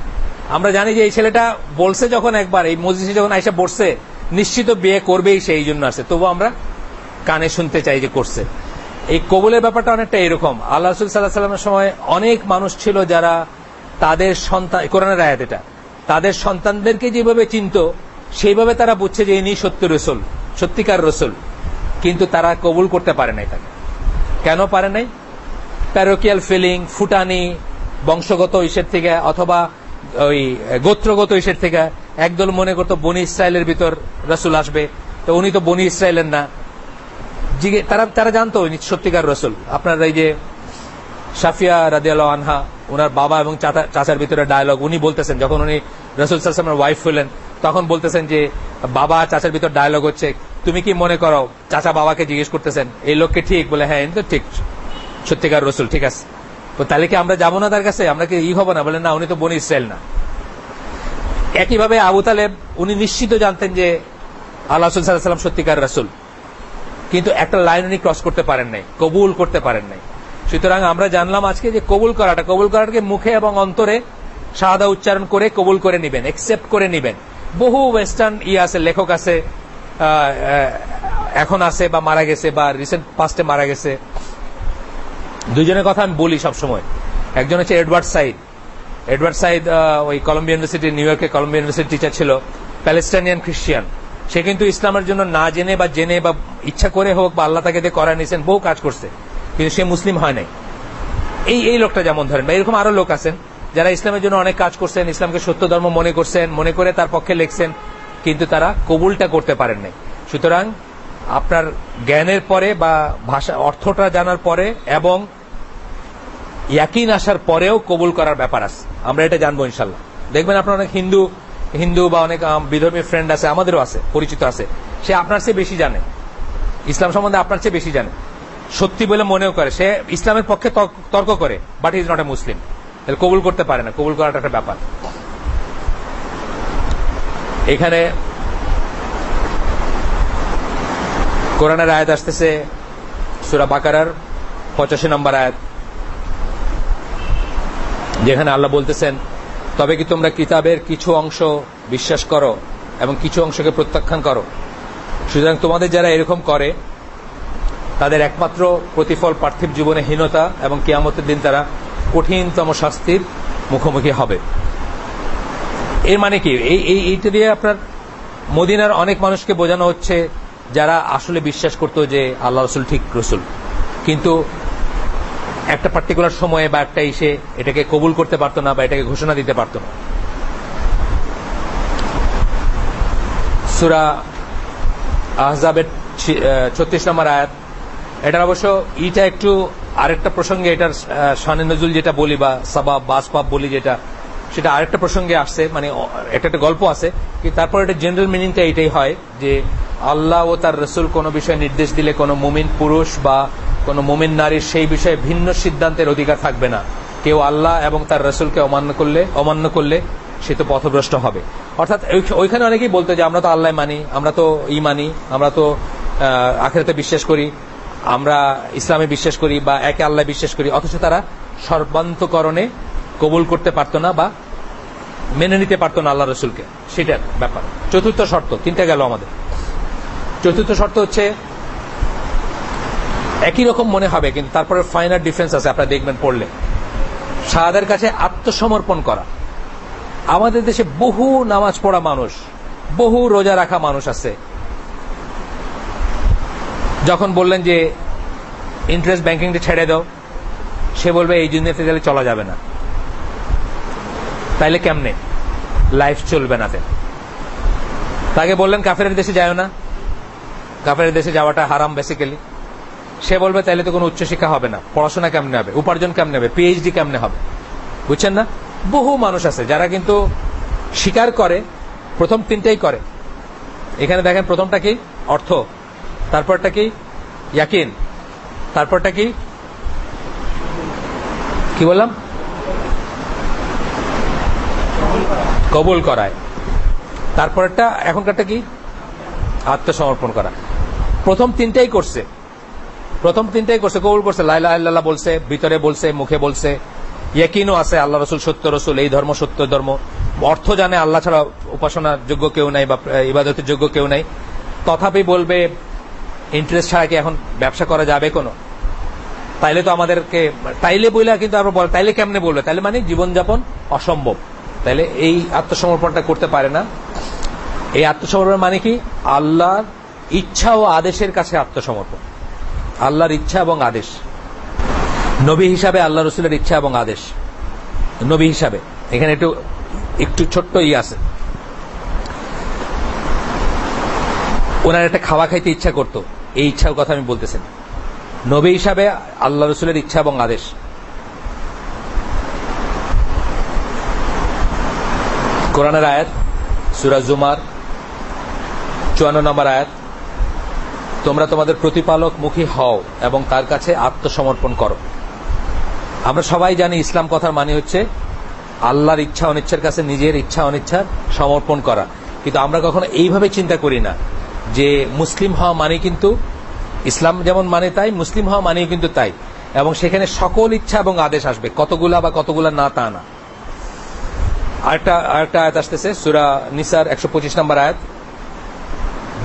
আমরা জানি যে এই ছেলেটা বলছে যখন একবার, এই মজলিসে যখন আইসা বসছে, নিশ্চিত বিয়ে করবেই সেই জন্য আসে তবু আমরা কানে শুনতে চাই যে করছে। এই কবুলের ব্যাপারটা অনেকটা এরকম। আল্লাহ সাল্লাহ সাল্লামের সময় অনেক মানুষ ছিল যারা তাদের সন্তান, কোরআনের আয়াত এটা। তাদের সন্তানদেরকে যেভাবে চিনত, সেইভাবে তারা বুঝছে যে ইনি সত্য রসুল, সত্যিকার রসুল। কিন্তু তারা কবুল করতে পারে নাই তাকে। কেন পারে নাই? প্যারোকিয়াল ফিলিং, ফুটানি, বংশগত ইসের থেকে, অথবা ওই গোত্রগত ইসের থেকে একদল মনে করতো বনি ইসরায়েলের ভিতর রসুল আসবে। তো উনি তো বনি ইসরায়েলের না। তারা তারা জানতো সত্যিকার রসুল। আপনার এই যে সাফিয়া রাদিয়াল আনহা ওনার বাবা এবং চাচা- চাচার ভিতরে ডায়লগ উনি বলতেছেন, যখন উনি রসুল ওয়াইফ হলেন। তখন বলতেছেন যে, বাবা, চাচার ভিতর ডায়লগ হচ্ছে। তুমি কি মনে করো, চাচা বাবাকে জিজ্ঞেস করতেছেন, এই লোককে ঠিক? বলে হ্যাঁ ঠিক। সত্যিকার রসুল, ঠিক আছে। তো তাহলে কি আমরা যাব না তার কাছে? আমরা কি ই হব না? বলে, না, উনি তো বনি ইসরায়েল না। একইভাবে আবু তালেব, উনি নিশ্চিত জানতেন যে, আল্লাহ সাল্লাম সত্যিকার রসুল। কিন্তু একটা লাইন উনি ক্রস করতে পারেন নাই, কবুল করতে পারেন নাই। সুতরাং আমরা জানলাম আজকে যে কবুল করাটা, কবুল করাটাকে মুখে এবং অন্তরে সাদা উচ্চারণ করে কবুল করে নিবেন একসেপ্ট করে নিবেন। বহু ওয়েস্টার্ন ই আছে, লেখক আছে এখন আছে বা মারা গেছে বা রিসেন্ট পাস্টে মারা গেছে। দুজনের কথা আমি বলি সবসময়। একজন হচ্ছে এডওয়ার্ড সাইদ এডওয়ার্ড সাইদ ওই কলম্বিয়া ইউনিভার্সিটি, নিউ ইয়র্কে কলম্বিয়া ইউনিভার্সিটি টিচার ছিল, প্যালেস্টাইনিয়ান খ্রিস্টিয়ান। সে কিন্তু ইসলামের জন্য না জেনে বা জেনে বা ইচ্ছা করে হোক বা আল্লাহ তাকে দিয়ে করা নিয়েছেন, বহু কাজ করছে। কিন্তু সে মুসলিম হয় নাই। এই এই লোকটা যেমন ধরেন, বা এরকম আরও লোক আছেন যারা ইসলামের জন্য অনেক কাজ করছেন, ইসলামকে সত্য ধর্ম মনে করছেন, মনে করে তার পক্ষে লিখছেন, কিন্তু তারা কবুলটা করতে পারেন নাই। সুতরাং আপনার জ্ঞানের পরে বা ভাষা, অর্থটা জানার পরে এবং ইয়াকিন আসার পরেও কবুল করার ব্যাপার আছে। আমরা এটা জানব ইনশাল্লাহ। দেখবেন আপনার অনেক হিন্দু হিন্দু বা অনেক বিধর্মী ফ্রেন্ড আছে, আমাদেরও আছে, পরিচিত আছে। সে আপনার চেয়ে বেশি জানে। ইসলাম সম্বন্ধে আপনার চেয়ে বেশি জানে। সত্যি বলে মনেও করে। সে ইসলামের পক্ষে তর্ক করে but is not a Muslim তাহলে কবুল করতে পারে না। কবুল করাটা একটা ব্যাপার। এখানে কোরআনের আয়াত আসতেছে, সুরা বাকারার পঁচাশি নম্বর আয়াত, যেখানে আল্লাহ বলতেছেন, তবে কি তোমরা কিতাবের কিছু অংশ বিশ্বাস করো এবং কিছু অংশকে প্রত্যাখ্যান করো? সুতরাং তোমাদের যারা এরকম করে, তাদের একমাত্র প্রতিফল পার্থিব জীবনে হীনতা এবং কিয়ামতের দিন তারা কঠিনতম শাস্তির মুখোমুখি হবে। এর মানে কি? এই, এই- এইটা দিয়ে আপনার মদিনার অনেক মানুষকে বোঝানো হচ্ছে, যারা আসলে বিশ্বাস করতো যে আল্লাহ রসুল ঠিক রসুল। কিন্তু একটা পার্টিকুলার সময়ে বা একটা ইসে এটাকে কবুল করতে পারতো না বা এটাকে ঘোষণা দিতে পারতো না। সুরা আহজাবের ছত্রিশ নম্বর আয়াত, এটার অবশ্য ইটা একটু আরেকটা প্রসঙ্গে এটার শানে নজুল যেটা বলি বা সাবাব বাসপাব বলি যেটা, সেটা আরেকটা প্রসঙ্গে আসছে মানে একটা একটা গল্প আছে তারপর এটা জেনারেল মিনিংটা এটাই হয় যে আল্লাহ ও তার রসুল কোনো বিষয়ে নির্দেশ দিলে কোনো মুমিন পুরুষ বা কোনো মুমিন নারীর সেই বিষয়ে ভিন্ন সিদ্ধান্তের অধিকার থাকবে না। কেউ আল্লাহ এবং তার রসুলকে অমান্য করলে অমান্য করলে সে তো পথভ্রষ্ট হবে। অর্থাৎ ওই- ওইখানে অনেকেই বলতো যে আমরা তো আল্লাহ মানি, আমরা তো ই মানি, আমরা তো আখেরাতে বিশ্বাস করি আমরা ইসলামে বিশ্বাস করি বা একে আল্লাহ বিশ্বাস করি, অথচ তারা সর্বান্তকরণে কবুল করতে পারতো না বা মেনে নিতে পারতো না আল্লাহ রসুলকে। সেটার ব্যাপার। চতুর্থ শর্ত, তিনটা গেল আমাদের। চতুর্থ শর্ত হচ্ছে, একই রকম মনে হবে, কিন্তু তারপরে ফাইনাল ডিফারেন্স আছে, আপনারা দেখবেন পড়লে। শাহাদের কাছে আত্মসমর্পণ করা। আমাদের দেশে বহু নামাজ পড়া মানুষ, বহু রোজা রাখা মানুষ আছে। যখন বললেন যে ইন্টারেস্ট ব্যাংকিংটা ছেড়ে দাও, সে বলবে, এই দুনিয়াতে গেলে চলা যাবে না। তাইলে কেমনে? লাইফ চলবে না। তাকে বললেন কাফের দেশে যায় না। কাফের দেশে যাওয়াটা হারাম বেসিক্যালি সে বলবে তাইলে তো কোনো উচ্চশিক্ষা হবে না। পড়াশোনা কেমনে হবে? উপার্জন কেমনে হবে? পিএইচডি কেমনে হবে? বুঝছেন না? বহু মানুষ আছে যারা কিন্তু স্বীকার করে, প্রথম তিনটাই করে। এখানে দেখেন, প্রথমটা কি? অর্থ। তারপরটা কি? ইয়াকিন। তারপরটা কি? কি বললাম? কবুল করায়। তারপরটা এখনকারটা কি? আত্মসমর্পণ করা। প্রথম তিনটাই করছে। প্রথম তিনটাই করছে, কবুল করছে। লাইলা আল্লাহ বলছে, ভিতরে বলছে, মুখে বলছে। ইয়াকিনও আছে, আল্লাহ রসুল সত্য রসুল, এই ধর্ম সত্য ধর্ম। অর্থ জানে, আল্লাহ ছাড়া উপাসনার যোগ্য কেউ নাই বা ইবাদতের যোগ্য কেউ নাই। তথাপি বলবে ইন্টারেস্ট ছাড়া কি এখন ব্যবসা করা যাবে কোনো? তাইলে তো আমাদেরকে, তাইলে বইলে কিন্তু আমরা বল, তাইলে কেমনে বলবে? তাইলে মানে জীবনযাপন অসম্ভব। তাইলে এই আত্মসমর্পণটা করতে পারে না। এই আত্মসমর্পণ মানে কি? আল্লাহর ইচ্ছা ও আদেশের কাছে আত্মসমর্পণ। আল্লাহর ইচ্ছা এবং আদেশ। নবী হিসাবে আল্লাহ রসুলের ইচ্ছা এবং আদেশ। নবী হিসাবে। এখানে একটু একটু ছোট্ট ই আছে। ওনার একটা খাওয়া খাইতে ইচ্ছা করত। এই ইচ্ছার কথা আমি বলতেছি। নবী হিসাবে আল্লাহ রসুলের ইচ্ছা এবং আদেশ। কোরআনের আয়াত সুরাজ জুমার চুয়ান্ন নম্বর আয়াত, তোমরা তোমাদের প্রতিপালক মুখী হও এবং তার কাছে আত্মসমর্পণ করো। আমরা সবাই জানি ইসলাম কথার মানে হচ্ছে আল্লাহর ইচ্ছা অনিচ্ছার কাছে নিজের ইচ্ছা অনিচ্ছার সমর্পণ করা। কিন্তু আমরা কখনো এইভাবে চিন্তা করি না যে মুসলিম হওয়া মানে কিন্তু ইসলাম যেমন মানে তাই, মুসলিম হওয়া মানে কিন্তু তাই। এবং সেখানে সকল ইচ্ছা এবং আদেশ আসবে, কতগুলা বা কতগুলা না তা না। আরেকটা আরেকটা আয়াত আসতেছে, সুরা নিসার একশো পঁচিশ নম্বর আয়াত।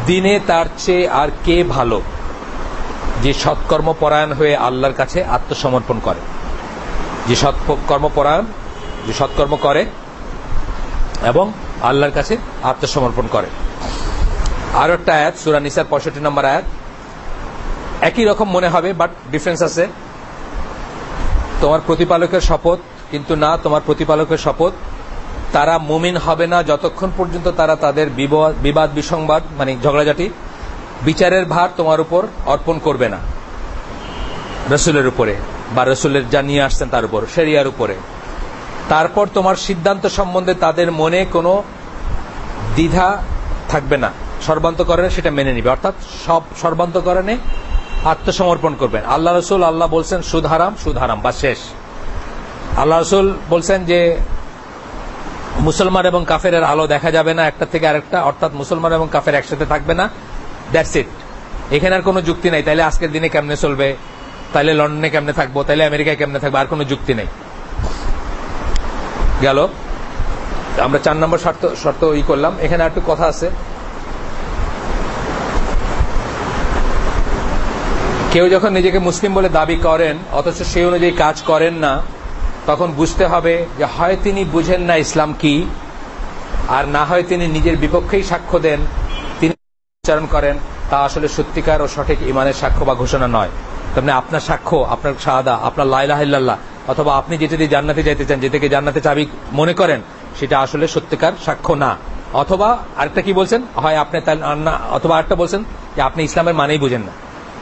দিনে তার চেয়ে আর কে ভালো? যে সৎকর্ম পরায়ণ হয়ে আল্লাহর কাছে আত্মসমর্পণ করে। যে সৎকর্ম পরায়ণ, যে সৎকর্ম করে এবং আল্লাহর কাছে আত্মসমর্পণ করে। আরও একটা আয়াত, সুরা নিসার পঁয়ষট্টি নম্বর আয়াত। একই রকম মনে হবে বাট ডিফারেন্স আছে। তোমার প্রতিপালকের শপথ, কিন্তু না, তোমার প্রতিপালকের শপথ। তারা মুমিন হবে না যতক্ষণ পর্যন্ত তারা তাদের বিবাদ বিসংবাদ মানে ঝগড়াঝাটি, বিচারের ভার তোমার উপর অর্পণ করবে না। রসুলের উপরে, বা রসুলের যা নিয়ে আসছেন তার উপর সেরিয়ার উপরে। তারপর তোমার সিদ্ধান্ত সম্বন্ধে তাদের মনে কোনো দ্বিধা থাকবে না। সর্বান্তকরণে সেটা মেনে নিবে। অর্থাৎ সব সর্বান্তকরণে আত্মসমর্পণ করবেন। আল্লাহ রসুল, আল্লাহ বলছেন, সুদ হারাম বা শেষ। আল্লাহ রসুল বলছেন যে, মুসলমান এবং কাফের আলো দেখা যাবে না, একটা থেকে আরেকটা, অর্থাৎ মুসলমান এবং কাফের একসাথে থাকবে না। দ্যাটস ইট এখানে আর কোনো যুক্তি নাই, তাইলে আজকের দিনে কেমনে চলবে? তাইলে লন্ডনে কেমনে থাকব? তাইলে আমেরিকায় কেমনে থাকব? আর কোনো যুক্তি নেই। গেল। আমরা চার নম্বর শর্ত শর্ত ই করলাম। এখানে একটু কথা আছে। কেউ যখন নিজেকে মুসলিম বলে দাবি করেন, অথচ সেই অনুযায়ী কাজ করেন না, তখন বুঝতে হবে যে হয় তিনি বুঝেন না ইসলাম কি, আর না হয় তিনি নিজের বিপক্ষেই সাক্ষ্য দেন, তিনি উচ্চারণ করেন, তা আসলে সত্যিকার ও সঠিক ইমানের সাক্ষ্য বা ঘোষণা নয়। তেমনি আপনার সাক্ষ্য, আপনার সাদা আপনার লাইলাহিল্লাহ অথবা আপনি যেটা দিয়ে জান্নাতে যাইতে চান যেটাকে জান্নাতে চাবি মনে করেন, সেটা আসলে সত্যিকার সাক্ষ্য না। অথবা আরেকটা কি বলছেন? হয় আপনি অথবা আরেকটা বলছেন যে আপনি ইসলামের মানেই বুঝেন না।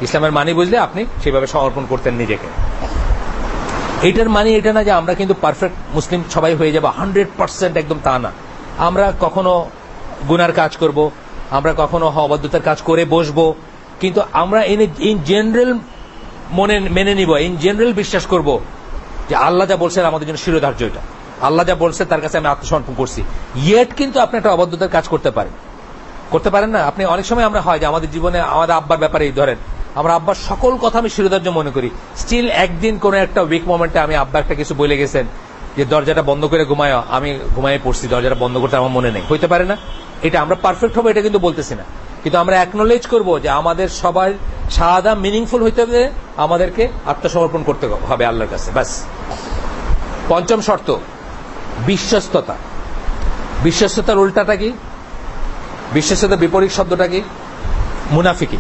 ইসলামের মানে বুঝলে আপনি সেভাবে সমর্পণ করতেন নিজেকে। এইটার মানে এটা না যে আমরা কিন্তু পারফেক্ট মুসলিম সবাই হয়ে যাব হান্ড্রেড পার্সেন্ট একদম তা না। আমরা কখনো গুনার কাজ করব, আমরা কখনো অবাধ্যতার কাজ করে বসবো, কিন্তু আমরা ইন জেনারেল মনে, মেনে নিব ইন জেনারেল বিশ্বাস করব যে আল্লাহ যা বলছেন আমাদের জন্য শিরোধার্য এটা। আল্লাহ যা বলছে তার কাছে আমি আত্মসমর্পণ করছি। ইয়েট কিন্তু আপনি একটা অবাধ্যতার কাজ করতে পারেন। করতে পারেন না? আপনি অনেক সময় আমরা হয় যে আমাদের জীবনে আমাদের আব্বার ব্যাপারে ধরেন আমরা আব্বার সকল কথা আমি শিরোধার্য মনে করি। স্টিল একদিন কোন একটা উইক মোমেন্টে আমি আব্বা একটা কিছু বলে গেছেন, যে দরজাটা বন্ধ করে ঘুমায় আমি ঘুমায় পড়ছি, দরজাটা বন্ধ করতে আমার মনে নেই। হইতে পারে না? এটা আমরা পারফেক্ট হব, এটা কিন্তু বলতেছি না। কিন্তু আমরা একনোলেজ করব যে আমাদের সবার সাদা মিনিংফুল হইতে হবে, আমাদেরকে আত্মসমর্পণ করতে হবে আল্লাহর কাছে। ব্যাস। পঞ্চম শর্ত, বিশ্বস্ততা। বিশ্বস্ততার উল্টাটা কি? বিশ্বস্ততার বিপরীত শব্দটা কি? মুনাফিকি।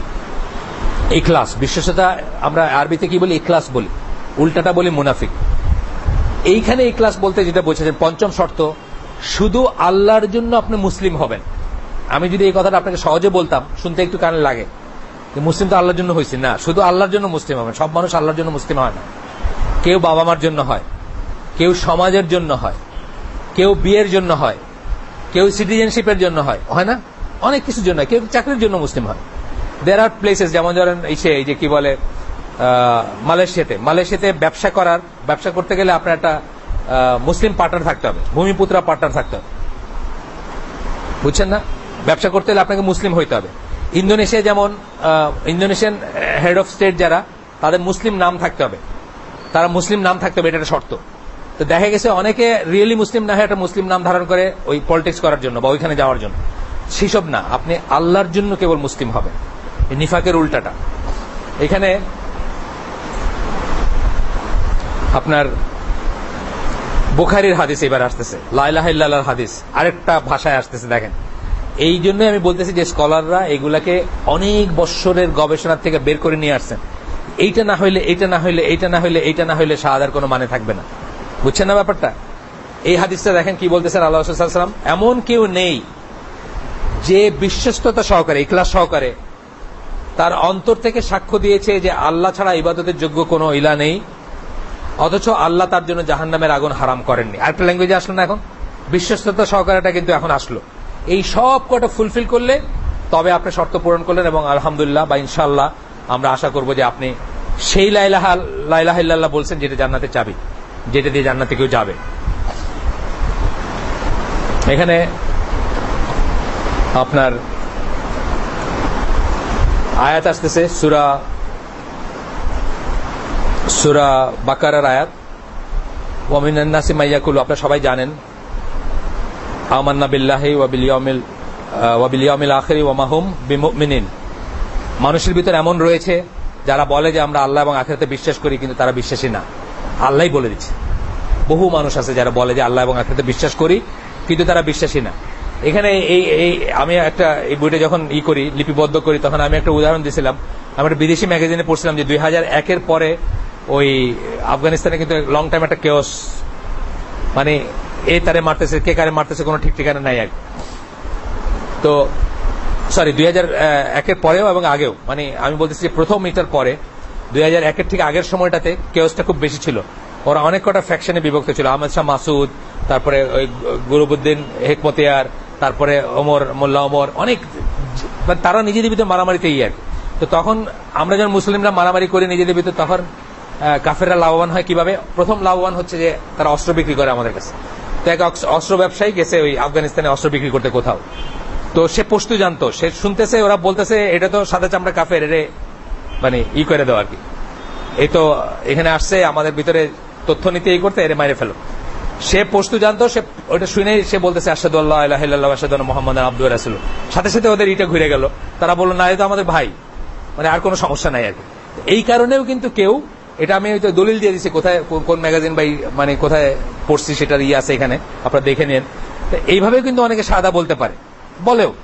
ইখলাস বিশ্বস্ততা আমরা আরবিতে কি বলি? ইখলাস বলি। উল্টাটা বলি মুনাফিক। এইখানে ইখলাস বলতে যেটা বোঝাচ্ছেন পঞ্চম শর্ত, শুধু আল্লাহর জন্য আপনি মুসলিম হবেন। আমি যদি এই কথাটা আপনাকে সহজে বলতাম, শুনতে একটু কানে লাগে। মুসলিম তো আল্লাহর জন্য হয়েছে। না, শুধু আল্লাহর জন্য মুসলিম হবেন। সব মানুষ আল্লাহর জন্য মুসলিম হয় না। কেউ বাবা মার জন্য হয়। কেউ সমাজের জন্য হয়। কেউ বিয়ের জন্য হয়। কেউ সিটিজেনশিপের জন্য হয়। হয় না? অনেক কিছুর জন্য কেউ চাকরির জন্য মুসলিম হয়। দের আর প্লেসেস যেমন ধরেন ইসে এই যে কি বলে মালয়েশিয়াতে। মালয়েশিয়াতে ব্যবসা করার, ব্যবসা করতে গেলে আপনার একটা মুসলিম পার্টনার থাকতে হবে। ভূমিপুত্রা পার্টনার থাকতে হবে। বুঝছেন না? ব্যবসা করতে হলে আপনাকে মুসলিম হইতে হবে। ইন্দোনেশিয়া যেমন ইন্দোনেশিয়ান হেড অফ স্টেট যারা, তাদের মুসলিম নাম থাকতে হবে। তারা মুসলিম নাম থাকতে হবে, এটা একটা শর্ত। তো দেখা গেছে অনেকে রিয়েলি মুসলিম না হয় একটা মুসলিম নাম ধারণ করে ওই পলিটিক্স করার জন্য বা ওইখানে যাওয়ার জন্য। সেসব না। আপনি আল্লাহর জন্য কেবল মুসলিম হবেন। নিফাকের উল্টাটা। এখানে আপনার বোখারির হাদিস এবার আসতেছে লাইলাহিল্লাহর হাদিস, আরেকটা ভাষায় আসতেছে, দেখেন। এই জন্য আমি বলতেছি যে স্কলাররা এগুলাকে অনেক বৎসরের গবেষণার থেকে বের করে নিয়ে আসছেন। এইটা না হইলে, এইটা না হইলে, এইটা না হইলে, এইটা না হইলে শাহাদার কোনো মানে থাকবে না। বুঝছেন না ব্যাপারটা? এই হাদিসটা দেখেন কি বলতেছেন আল্লাহ এমন কেউ নেই যে বিশ্বস্ততা সহকারে ইকলাস সহকারে তার অন্তর থেকে সাক্ষ্য দিয়েছে যে আল্লাহ ছাড়া ইবাদতের যোগ্য কোনো ইলা নেই। অথচ আল্লাহ তার জন্য জাহান্নামের আগুন হারাম করেননি। আরেকটা ল্যাঙ্গুয়েজে আসলো না এখন? বিশ্বস্ততা সহকারেটা কিন্তু এখন আসলো। এই সব কটা ফুলফিল করলে তবে আপনি শর্ত পূরণ করলেন এবং আলহামদুলিল্লাহ বা ইনশাল্লাহ আমরা আশা করব যে আপনি সেই লাইলাহা লাইলাহিল্লাহ বলছেন যেটা জান্নাতে চাবি, যেটা দিয়ে জান্নাতে কেউ যাবে। এখানে আপনার আয়াত আসতেছে, সুরা সুরা বাকারার আয়াত। ওয়ামিনান নাসি মাইয়াকুল আপনারা সবাই জানেন। আমান্না বিল্লাহি ওয়াবিলিয়মিল আখরি ওয়ামাহুম বিমুমিনিন। মানুষের ভিতর এমন রয়েছে, যারা বলে যে আমরা আল্লাহ এবং আখেরাতে বিশ্বাস করি, কিন্তু তারা বিশ্বাসী না। আল্লাহই বলে দিচ্ছে। বহু মানুষ আছে যারা বলে যে আল্লাহ এবং আখেরাতে বিশ্বাস করি, কিন্তু তারা বিশ্বাসী না। এখানে এই এই, আমি একটা, এই বইটা যখন ই করি, লিপিবদ্ধ করি, তখন আমি একটা উদাহরণ দিয়েছিলাম। আমি একটা বিদেশি ম্যাগাজিনে পড়ছিলাম যে দুই একের পরে ওই আফগানিস্তানে কিন্তু লং টাইম একটা কেওস মানে এ তারে মারতেছে, কে কারে মারতেছে কোনো ঠিক ঠিকানা নাই আর। তো সরি দুই হাজার একের পরেও এবং আগেও। মানে আমি বলতেছি যে প্রথম এটার পরে, দুই হাজার একের ঠিক আগের সময়টাতে কেওসটা খুব বেশি ছিল। ওরা অনেক কটা ফ্যাকশনে বিভক্ত ছিল। আহমদ শাহ মাসুদ, তারপরে ওই গুরুবুদ্দিন হেকমতিয়ার তারপরে ওমর, মোল্লা ওমর, অনেক তারা নিজেদের ভিতরে মারামারিতেই আর। তো তখন আমরা যখন মুসলিমরা মারামারি করি নিজেদের ভিতরে তখন কাফেররা লাভবান হয় কীভাবে? প্রথম লাভবান হচ্ছে যে তারা অস্ত্র বিক্রি করে আমাদের কাছে। তো এক অস্ত্র ব্যবসায়ী গেছে ওই আফগানিস্তানে অস্ত্র বিক্রি করতে কোথাও। তো সে পশতু জানতো, সে শুনতেছে, ওরা বলতেছে, এটা তো সাদা চামড়া কাফের এরে মানে ই করে দেওয়া আর কি। এই তো এখানে আসছে, আমাদের ভিতরে তথ্য নিতে এই করতে, এরে মাইরে ফেলো। সে পশতু জানতো, সে ওটা শুনেই সে বলতেছে আসাদু মোহাম্মদ আব্দুল রাসুল সাথে সাথে ওদের ইটা ঘুরে গেল। তারা বলল, না, এ তো আমাদের ভাই। মানে আর কোনো সমস্যা নাই আর এই কারণেও কিন্তু কেউ, এটা আমি হয়তো দলিল দিয়ে দিচ্ছি কোথায় কোন- ম্যাগাজিন বা মানে কোথায় পড়ছি সেটার ইয়ে আছে এখানে, আপনারা দেখে নিন। এইভাবে কিন্তু অনেকে সাদা বলতে পারে। বলেও,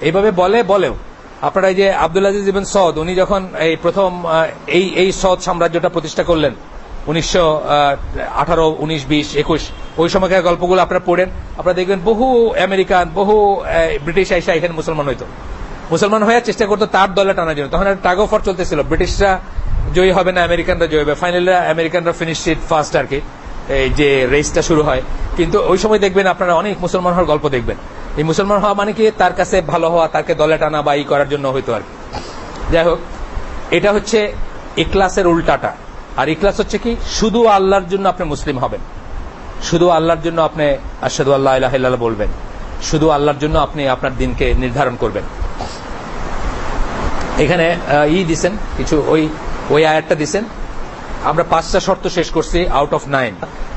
এইভাবে বলে, বলেও। আপনারা এই যে আব্দুল আজিজ ইবেন সদ উনি যখন এই প্রথম এই এই সদ সাম্রাজ্যটা প্রতিষ্ঠা করলেন উনিশশো আঠারো, উনিশ, বিশ, একুশ, ওই সময়কার গল্পগুলো আপনারা পড়েন। আপনারা দেখবেন বহু আমেরিকান, বহু ব্রিটিশ আইসা এখানে মুসলমান হইতো। মুসলমান হয়ে চেষ্টা করতো তার দলে টানার জন্য। তখন একটা টাগ অফার চলতেছিল। ব্রিটিশরা জয়ী হবে না, আমেরিকানরা জয়ী হবে। ফাইনালি আমেরিকানরা ফিনিশ ইট ফার্স্ট আর কি, এই যে রেসটা শুরু হয়। কিন্তু ওই সময় দেখবেন আপনারা অনেক মুসলমান হওয়ার গল্প দেখবেন। এই মুসলমান হওয়া মানে কি? তার কাছে ভালো হওয়া তাকে দলে টানা বা ই করার জন্য হইতো আর যাই হোক, এটা হচ্ছে ইকলাসের উল্টাটা। আর ইকলাস হচ্ছে কি? শুধু আল্লাহর জন্য আপনি মুসলিম হবেন। শুধু আল্লাহর জন্য আপনি আশহাদু আল্লাহ বলবেন। শুধু আল্লাহর জন্য আপনি আপনার দিনকে নির্ধারণ করবেন। এখানে ই দিছেন, কিছু ওই ওই আয়াতটা দিছেন। আমরা পাঁচটা শর্ত শেষ করছি আউট অফ নাইন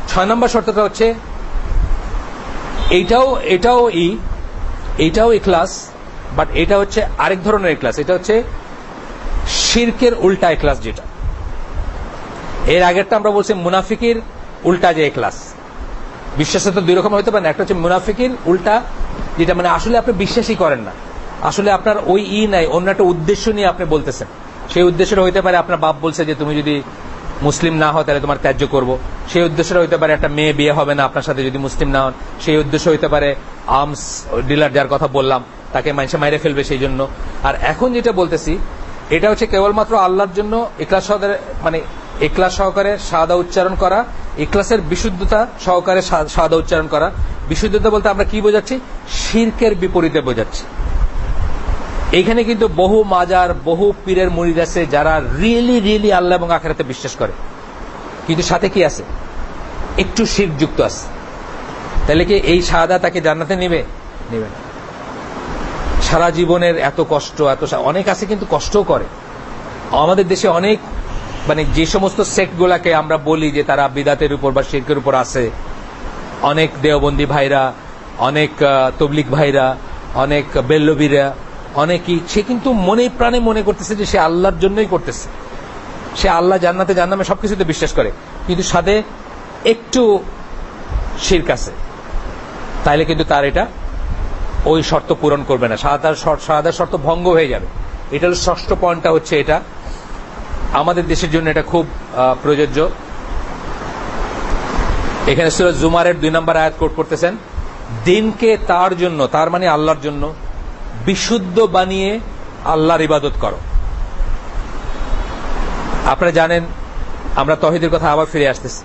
ছয় নম্বর শর্তটা হচ্ছে এইটাও এটাও ই এইটাও ইখলাস বাট এটা হচ্ছে আরেক ধরনের ইখলাস এটা হচ্ছে শিরকের উল্টা ইখলাস যেটা। এর আগেরটা আমরা বলছি মুনাফিকির উল্টা যে ক্লাস বিশ্বাসে তো দুই রকম হতে পারে একটা হচ্ছে মুনাফিকির উল্টা, যেটা মানে আসলে আপনি বিশ্বাসই করেন না। আসলে আপনার ওই ই নাই, অন্য একটা উদ্দেশ্য নিয়ে আপনি বলতেছেন। সেই উদ্দেশ্যটা হইতে পারে আপনার বাপ বলছে যে, তুমি যদি মুসলিম না হও, তাহলে তোমার ত্যায্য করব। সেই উদ্দেশ্যটা হইতে পারে একটা মেয়ে বিয়ে হবে না, আপনার সাথে যদি মুসলিম না হন। সেই উদ্দেশ্য হইতে পারে আর্মস ডিলার যার কথা বললাম, তাকে মানুষে মাইরে ফেলবে সেই জন্য। আর এখন যেটা বলতেছি, এটা হচ্ছে কেবলমাত্র আল্লাহর জন্য সহকারে মানে ইকলাস সহকারে সাদা উচ্চারণ করা ইকলাসের বিশুদ্ধতা সহকারে সাদা উচ্চারণ করা। বিশুদ্ধতা বলতে আমরা কি বোঝাচ্ছি? শিরকের বিপরীতে বোঝাচ্ছি। এখানে কিন্তু বহু মাজার, বহু পীরের মুড়িদ আছে যারা রিয়েলি রিয়েলি আল্লাহ এবং আখেরাতে বিশ্বাস করে। কিন্তু সাথে কি আছে? একটু শির যুক্ত আছে। তাহলে কি এই সাদা তাকে জান্নাতে নেবে? নেবে সারা জীবনের এত কষ্ট, এত অনেক আছে কিন্তু কষ্টও করে। আমাদের দেশে অনেক মানে যে সমস্ত সেক্ট গুলাকে আমরা বলি যে তারা বিদাতের উপর বা শির্কের উপর আছে, অনেক দেওবন্দি ভাইরা, অনেক তবলিক ভাইরা, অনেক বেল্লবীরা, অনেকই, সে কিন্তু মনে প্রাণে মনে করতেছে যে সে আল্লাহর জন্যই করতেছে। সে আল্লাহ জান্নাতে জান্নামে সবকিছুতে বিশ্বাস করে। কিন্তু সাথে একটু শির্ক আছে। তাইলে কিন্তু তার এটা ওই শর্ত পূরণ করবে না। সাদার শর্ত ভঙ্গ হয়ে যাবে। এটা হলো ষষ্ঠ পয়েন্টটা হচ্ছে এটা। আমাদের দেশের জন্য এটা খুব প্রযোজ্য। এখানে সুরজ জুমারের দুই নম্বর আয়াত কোট করতেছেন, দিনকে তার জন্য, তার মানে আল্লাহর জন্য, বিশুদ্ধ বানিয়ে আল্লাহর ইবাদত করো। আপনারা জানেন, আমরা তহিদের কথা আবার ফিরে আসতেছি।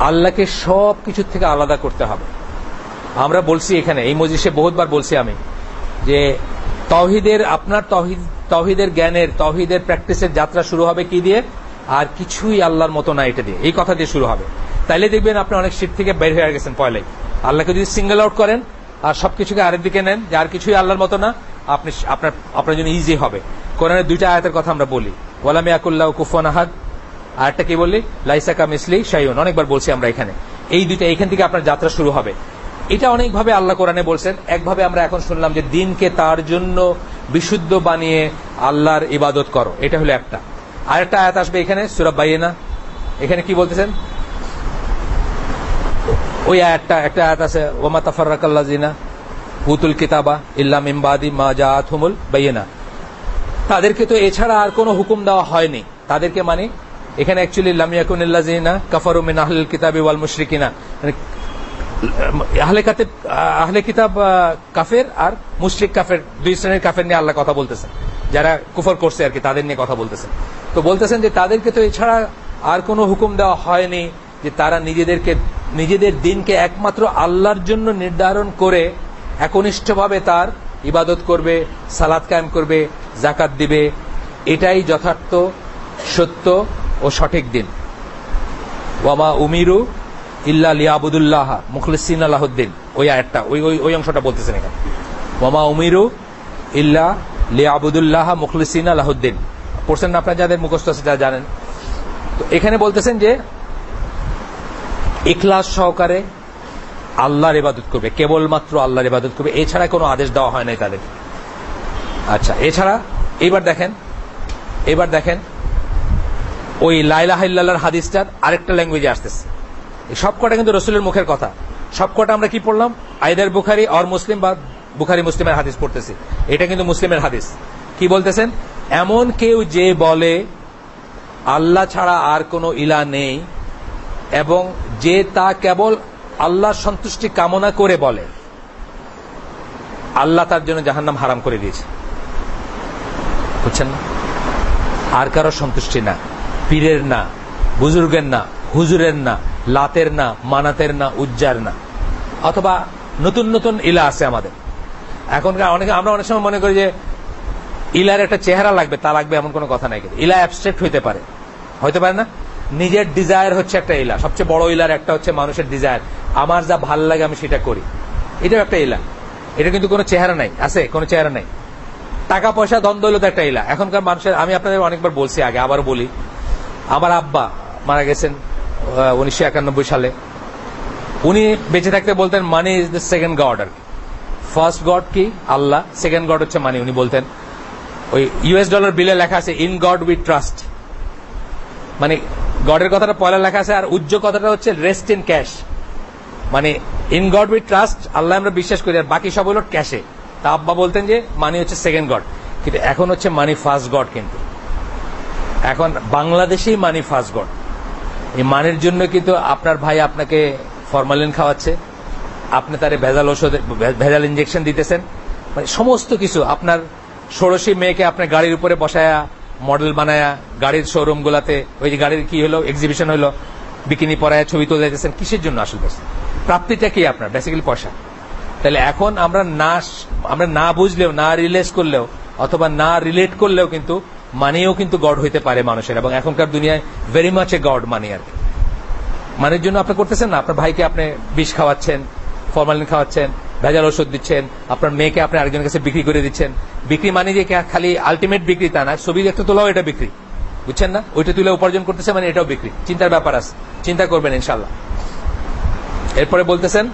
আল্লাহকে সব কিছু থেকে আলাদা করতে হবে। আমরা বলছি এখানে, এই মজিষে বহুতবার বলছি আমি যে তহিদের আপনার তহিদ তহিদের জ্ঞানের তহিদের প্র্যাকটিসের যাত্রা শুরু হবে কি দিয়ে? আর কিছুই আল্লাহর মতো না এটা দিয়ে। এই কথা দিয়ে শুরু হবে। তাইলে দেখবেন আপনি অনেক শীত থেকে বের হয়ে গেছেন পয়লাই আল্লাহকে যদি সিঙ্গেল আউট করেন, আর সবকিছুকে আরেক দিকে নেন, যে আর কিছুই আল্লাহর মতো না, আপনি আপনার আপনার জন্য ইজি হবে। কোরআনের দুইটা আয়াতের কথা আমরা বলি। ওয়ালামি আকুল্লাহ কুফন আহাদ। আরেকটা কি বললি? লাইসাকা মিসলি শাইন অনেকবার বলছি আমরা এখানে। এই দুইটা, এখান থেকে আপনার যাত্রা শুরু হবে। এটা অনেকভাবে আল্লাহ কোরআনে বলছেন। একভাবে আমরা এখন শুনলাম যে দিনকে তার জন্য বিশুদ্ধ বানিয়ে আল্লাহর ইবাদত করো। এটা হলো একটা। আর একটা আয়াত আসবে এখানে সুরাব বাইনা এখানে কি বলতেছেন? ওই আয়াতটা, একটা আয়াত আছে ওমা তাফারাকাল্লাজিনা হুতুল কিতাবা ইল্লাম ইমবাদি মা জাআতহুমুল বাইনা তাদেরকে তো এছাড়া আর কোনো হুকুম দেওয়া হয়নি। তাদেরকে মানে এখানে অ্যাকচুয়ালি লামিয়াকুনিল্লাজিনা কাফারু মিন আহলিল কিতাবি ওয়াল মুশরিকিনা। মানে আহলে কাতেব আহলে কিতাব কাফের আর মুশরিক কাফের, দুই শ্রেণির কাফের নিয়ে আল্লাহ কথা বলতেছেন। যারা কুফর করছে আর কি, তাদের নিয়ে কথা বলতেছেন। তো বলতেছেন যে তাদেরকে তো এছাড়া আর কোনো হুকুম দেওয়া হয়নি যে তারা নিজেদেরকে, নিজেদের দিনকে একমাত্র আল্লাহর জন্য নির্ধারণ করে একনিষ্ঠভাবে তার ইবাদত করবে সালাদ কায়েম করবে জাকাত দিবে। এটাই যথার্থ, সত্য ও সঠিক দিন। ওয়ামা উমিরু ইল্লা লিয়াবুদুল্লাহ মুখলিসিন আলাহদ্দিন। ওই আয়াতটা, ওই ওই ওই অংশটা বলতেছেন এখানে। ওয়ামা উমিরু ইল্লা লিয়াবুদুল্লাহ মুখলিসিন আলাহদ্দিন। পড়ছেন আপনারা যাদের মুখস্থ আছে যারা জানেন। তো এখানে বলতেছেন যে, ইখলাস সহকারে আল্লাহর ইবাদত করবে, কেবলমাত্র আল্লাহর ইবাদত করবে। এছাড়া কোনো আদেশ দেওয়া হয় নাই তাদের। আচ্ছা এছাড়া এবার দেখেন এবার দেখেন, ওই লাইলাহার হাদিসটার আরেকটা ল্যাঙ্গুয়েজে আসতেছে। এই সবকটা কিন্তু রসুলের মুখের কথা। সবকটা আমরা কি পড়লাম? আইদার বুখারি অর মুসলিম বা বুখারি মুসলিমের হাদিস পড়তেছি। এটা কিন্তু মুসলিমের হাদিস। কি বলতেছেন? এমন কেউ যে বলে, আল্লাহ ছাড়া আর কোনো ইলা নেই এবং যে তা কেবল আল্লাহর সন্তুষ্টি কামনা করে বলে, আল্লাহ তার জন্য জাহান্নাম হারাম করে দিয়েছে। বুঝছেন না? আর কারও সন্তুষ্টি না। পীরের না, বুজুর্গের না, হুজুরের না লাতের না, মানাতের না, উজ্জার না। অথবা নতুন নতুন ইলা আছে আমাদের। এখনকার অনেকে আমরা অনেক সময় মনে করি যে ইলার একটা চেহারা লাগবে, তা লাগবে এমন কোনো কথা নাই কিন্তু। ইলা অ্যাবস্ট্রাক্ট হইতে পারে। হইতে পারে না? নিজের ডিজায়ার হচ্ছে একটা ইলা। সবচেয়ে বড় ইলার একটা হচ্ছে মানুষের ডিজায়ার আমার যা ভালো লাগে আমি সেটা করি। এটাও একটা ইলা। এটা কিন্তু কোনো চেহারা নাই। আছে? কোনো চেহারা নাই। টাকা পয়সা দ্বন্দ্ব একটা ইলা। এখনকার মানুষের আমি আপনাদের অনেকবার বলছি আগে আবার বলি। আমার আব্বা মারা গেছেন। উনিশশো একানব্বই সালে। উনি বেঁচে থাকতে বলতেন money is the second god R first god কি? আল্লাহ। সেকেন্ড গড হচ্ছে মানি উনি বলতেন। ওই ইউএস ডলার বিলে লেখা আছে ইন গড উইথ ট্রাস্ট মানে গডের কথাটা পয়লা লেখা আছে, আর উজ্জ্ব কথাটা হচ্ছে রেস্ট ইন ক্যাশ মানে ইন গড উইথ ট্রাস্ট আল্লাহ আমরা বিশ্বাস করি, আর বাকি সব হলো ক্যাশে তা আব্বা বলতেন যে মানি হচ্ছে সেকেন্ড গড কিন্তু এখন হচ্ছে মানি ফার্স্ট গড কিন্তু। এখন বাংলাদেশেই মানি ফার্স্ট গড এই মানের জন্য কিন্তু আপনার ভাই আপনাকে ফরমালিন খাওয়াচ্ছে। আপনি তারে ভেজাল ওষুধ ভেজাল ইঞ্জেকশন দিতেছেন। মানে সমস্ত কিছু, আপনার ষোড়শী মেয়েকে আপনার গাড়ির উপরে বসায়া মডেল বানায়া, গাড়ির শোরুম গুলাতে, ওই যে গাড়ির কি হলো এক্সিবিশন হলো বিকিনি পরায় ছবি তুলে দিতেছেন কিসের জন্য আসল বসে প্রাপ্তিটা কি আপনার? বেসিক্যালি পয়সা। তাহলে এখন আমরা না আমরা না বুঝলেও, না রিলেস করলেও, অথবা না রিলেট করলেও কিন্তু মানেও কিন্তু গড হইতে পারে মানুষের, এবং এখনকার দুনিয়ায় ভেরি মাচ এ গড মানে আর মানের জন্য আপনি করতেছেন না? আপনার ভাইকে আপনি বিষ খাওয়াচ্ছেন ফরমালিন খাওয়াচ্ছেন, ভেজাল ওষুধ দিচ্ছেন, আপনার মেয়েকে আপনি আরেকজনের কাছে বিক্রি করে দিচ্ছেন। বিক্রি মানে যে খালি আলটিমেট বিক্রি তা না, ছবি একটা তোলাও এটা বিক্রি। বুঝছেন না? ওইটা তুলে উপার্জন করতেছে মানে এটাও বিক্রি। চিন্তার ব্যাপার আছে। চিন্তা করবেন ইনশাল্লাহ এরপরে বলতেছেন,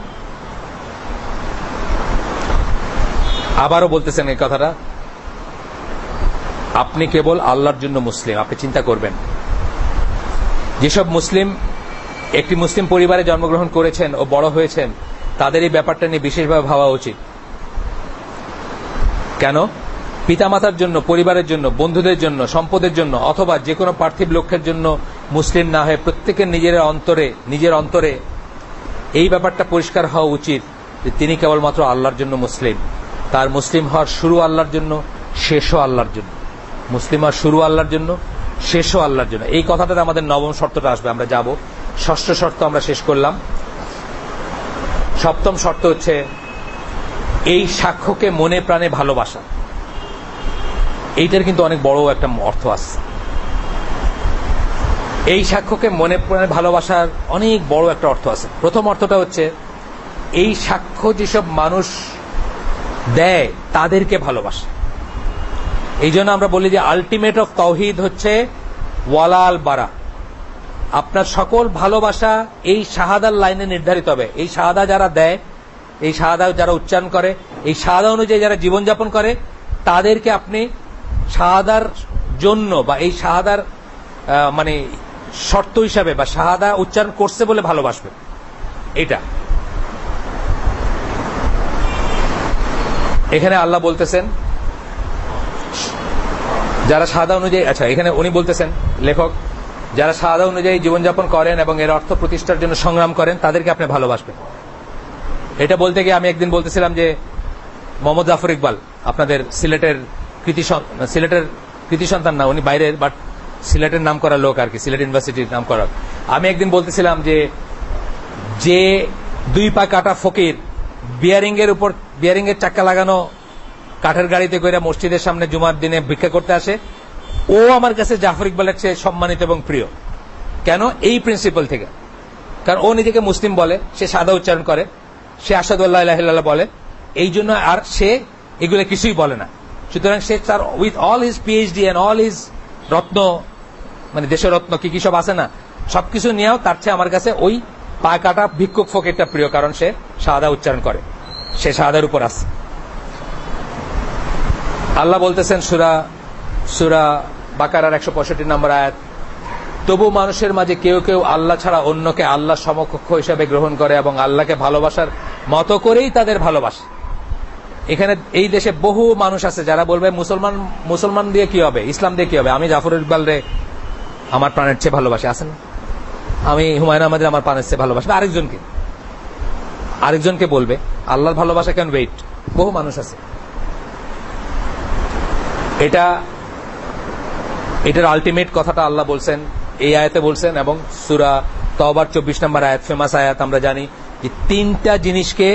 আবারও বলতেছেন এই কথাটা আপনি কেবল আল্লাহর জন্য মুসলিম, আপনি চিন্তা করবেন। যেসব মুসলিম, একটি মুসলিম পরিবারে জন্মগ্রহণ করেছেন ও বড় হয়েছেন, তাদের এই ব্যাপারটা নিয়ে বিশেষভাবে ভাবা উচিত। কেন? পিতামাতার জন্য, পরিবারের জন্য, বন্ধুদের জন্য, সম্পদের জন্য, অথবা যে কোনো পার্থিব লক্ষ্যের জন্য মুসলিম না হয়ে প্রত্যেকের নিজের অন্তরে নিজের অন্তরে এই ব্যাপারটা পরিষ্কার হওয়া উচিত যে তিনি কেবলমাত্র আল্লাহর জন্য মুসলিম। তার মুসলিম হওয়ার শুরু আল্লাহর জন্য, শেষও আল্লাহর জন্য। মুসলিম শুরু আল্লাহর জন্য, শেষও আল্লাহর জন্য। এই কথাটাতে আমাদের নবম শর্তটা আসবে, আমরা যাব। ষষ্ঠ শর্ত আমরা শেষ করলাম। সপ্তম শর্ত হচ্ছে, এই সাক্ষ্যকে মনে প্রাণে ভালোবাসা। এইটার কিন্তু অনেক বড় একটা অর্থ আছে। এই সাক্ষ্যকে মনে প্রাণে ভালোবাসার অনেক বড় একটা অর্থ আছে। প্রথম অর্থটা হচ্ছে, এই সাক্ষ্য যেসব মানুষ দেয়, তাদেরকে ভালোবাসা। এই জন্য আমরা বলি যে আলটিমেট অফ তৌহিদ হচ্ছে ওয়ালাল বারা। আপনার সকল ভালোবাসা এই শাহাদার লাইনে নির্ধারিত হবে। এই শাহাদা যারা দেয়, এই শাহাদা যারা উচ্চারণ করে, এই শাহাদা অনুযায়ী যারা জীবনযাপন করে, তাদেরকে আপনি শাহাদার জন্য বা এই শাহাদার মানে শর্ত হিসাবে বা শাহাদা উচ্চারণ করছে বলে ভালোবাসবে। এটা। এখানে আল্লাহ বলতেছেন যারা সাদা অনুযায়ী আচ্ছা এখানে উনি বলতেছেন, লেখক, যারা সাদা অনুযায়ী জীবনযাপন করেন এবং এর অর্থ প্রতিষ্ঠার জন্য সংগ্রাম করেন, তাদেরকে আপনি ভালোবাসবেন। এটা বলতে গিয়ে আমি একদিন বলতেছিলাম যে, মোহাম্মদ জাফর ইকবাল, আপনাদের সিলেটের কৃতি সিলেটের কৃতি সন্তান না, উনি বাইরের, বাট সিলেটের নাম করা লোক আর কি, সিলেট ইউনিভার্সিটির নাম করা আমি একদিন বলতেছিলাম যে যে দুই পা কাটা ফকির বিয়ারিং এর উপর বিয়ারিং এর চাক্কা লাগানো কাঠের গাড়িতে করে মসজিদের সামনে জুমার দিনে ভিক্ষা করতে আসে। ও আমার কাছে জাফর ইকবালের চেয়ে সম্মানিত এবং প্রিয়। কেন? এই প্রিন্সিপাল থেকে। কারণ ও নিজেকে মুসলিম বলে, সে সাদা উচ্চারণ করে, সে আসাদুল্লাহ বলে। এই জন্য আর সে এগুলো কিছুই বলে না। সুতরাং সে তার with all his PhD and all his রত্ন মানে দেশের রত্ন, কি কি সব আছে না, সবকিছু নিয়েও তার চেয়ে আমার কাছে ওই পা কাটা ভিক্ষুক ফকিরটা প্রিয়, কারণ সে সাদা উচ্চারণ করে। সে সাদার উপর আছে। আল্লাহ বলতেছেন সুরা সুরা বাকারার একশো পঁয়ষট্টি নম্বর আয়াত, তবু মানুষের মাঝে কেউ কেউ আল্লাহ ছাড়া অন্যকে আল্লাহ সমকক্ষ হিসাবে গ্রহণ করে এবং আল্লাহকে ভালোবাসার মতো করেই তাদের ভালোবাসে। এখানে এই দেশে বহু মানুষ আছে যারা বলবে, মুসলমান মুসলমান দিয়ে কি হবে? ইসলাম দিয়ে কি হবে? আমি জাফর ইকবাল রে আমার প্রাণের চেয়ে ভালোবাসি। আছেন আমি হুমায়ুন আহমদের আমার প্রাণের চেয়ে ভালোবাসবে আরেকজনকে। আরেকজনকে বলবে, আল্লাহর ভালোবাসা কেন ওয়েট বহু মানুষ আছে। এটা, এটার আলটিমেট কথাটা আল্লাহ বলছেন, এই আয়াতে বলছেন, এবং সুরা তবার চব্বিশ নম্বর আয়াত ফেমাস আয়াত আমরা জানি যে তিনটা জিনিসকে,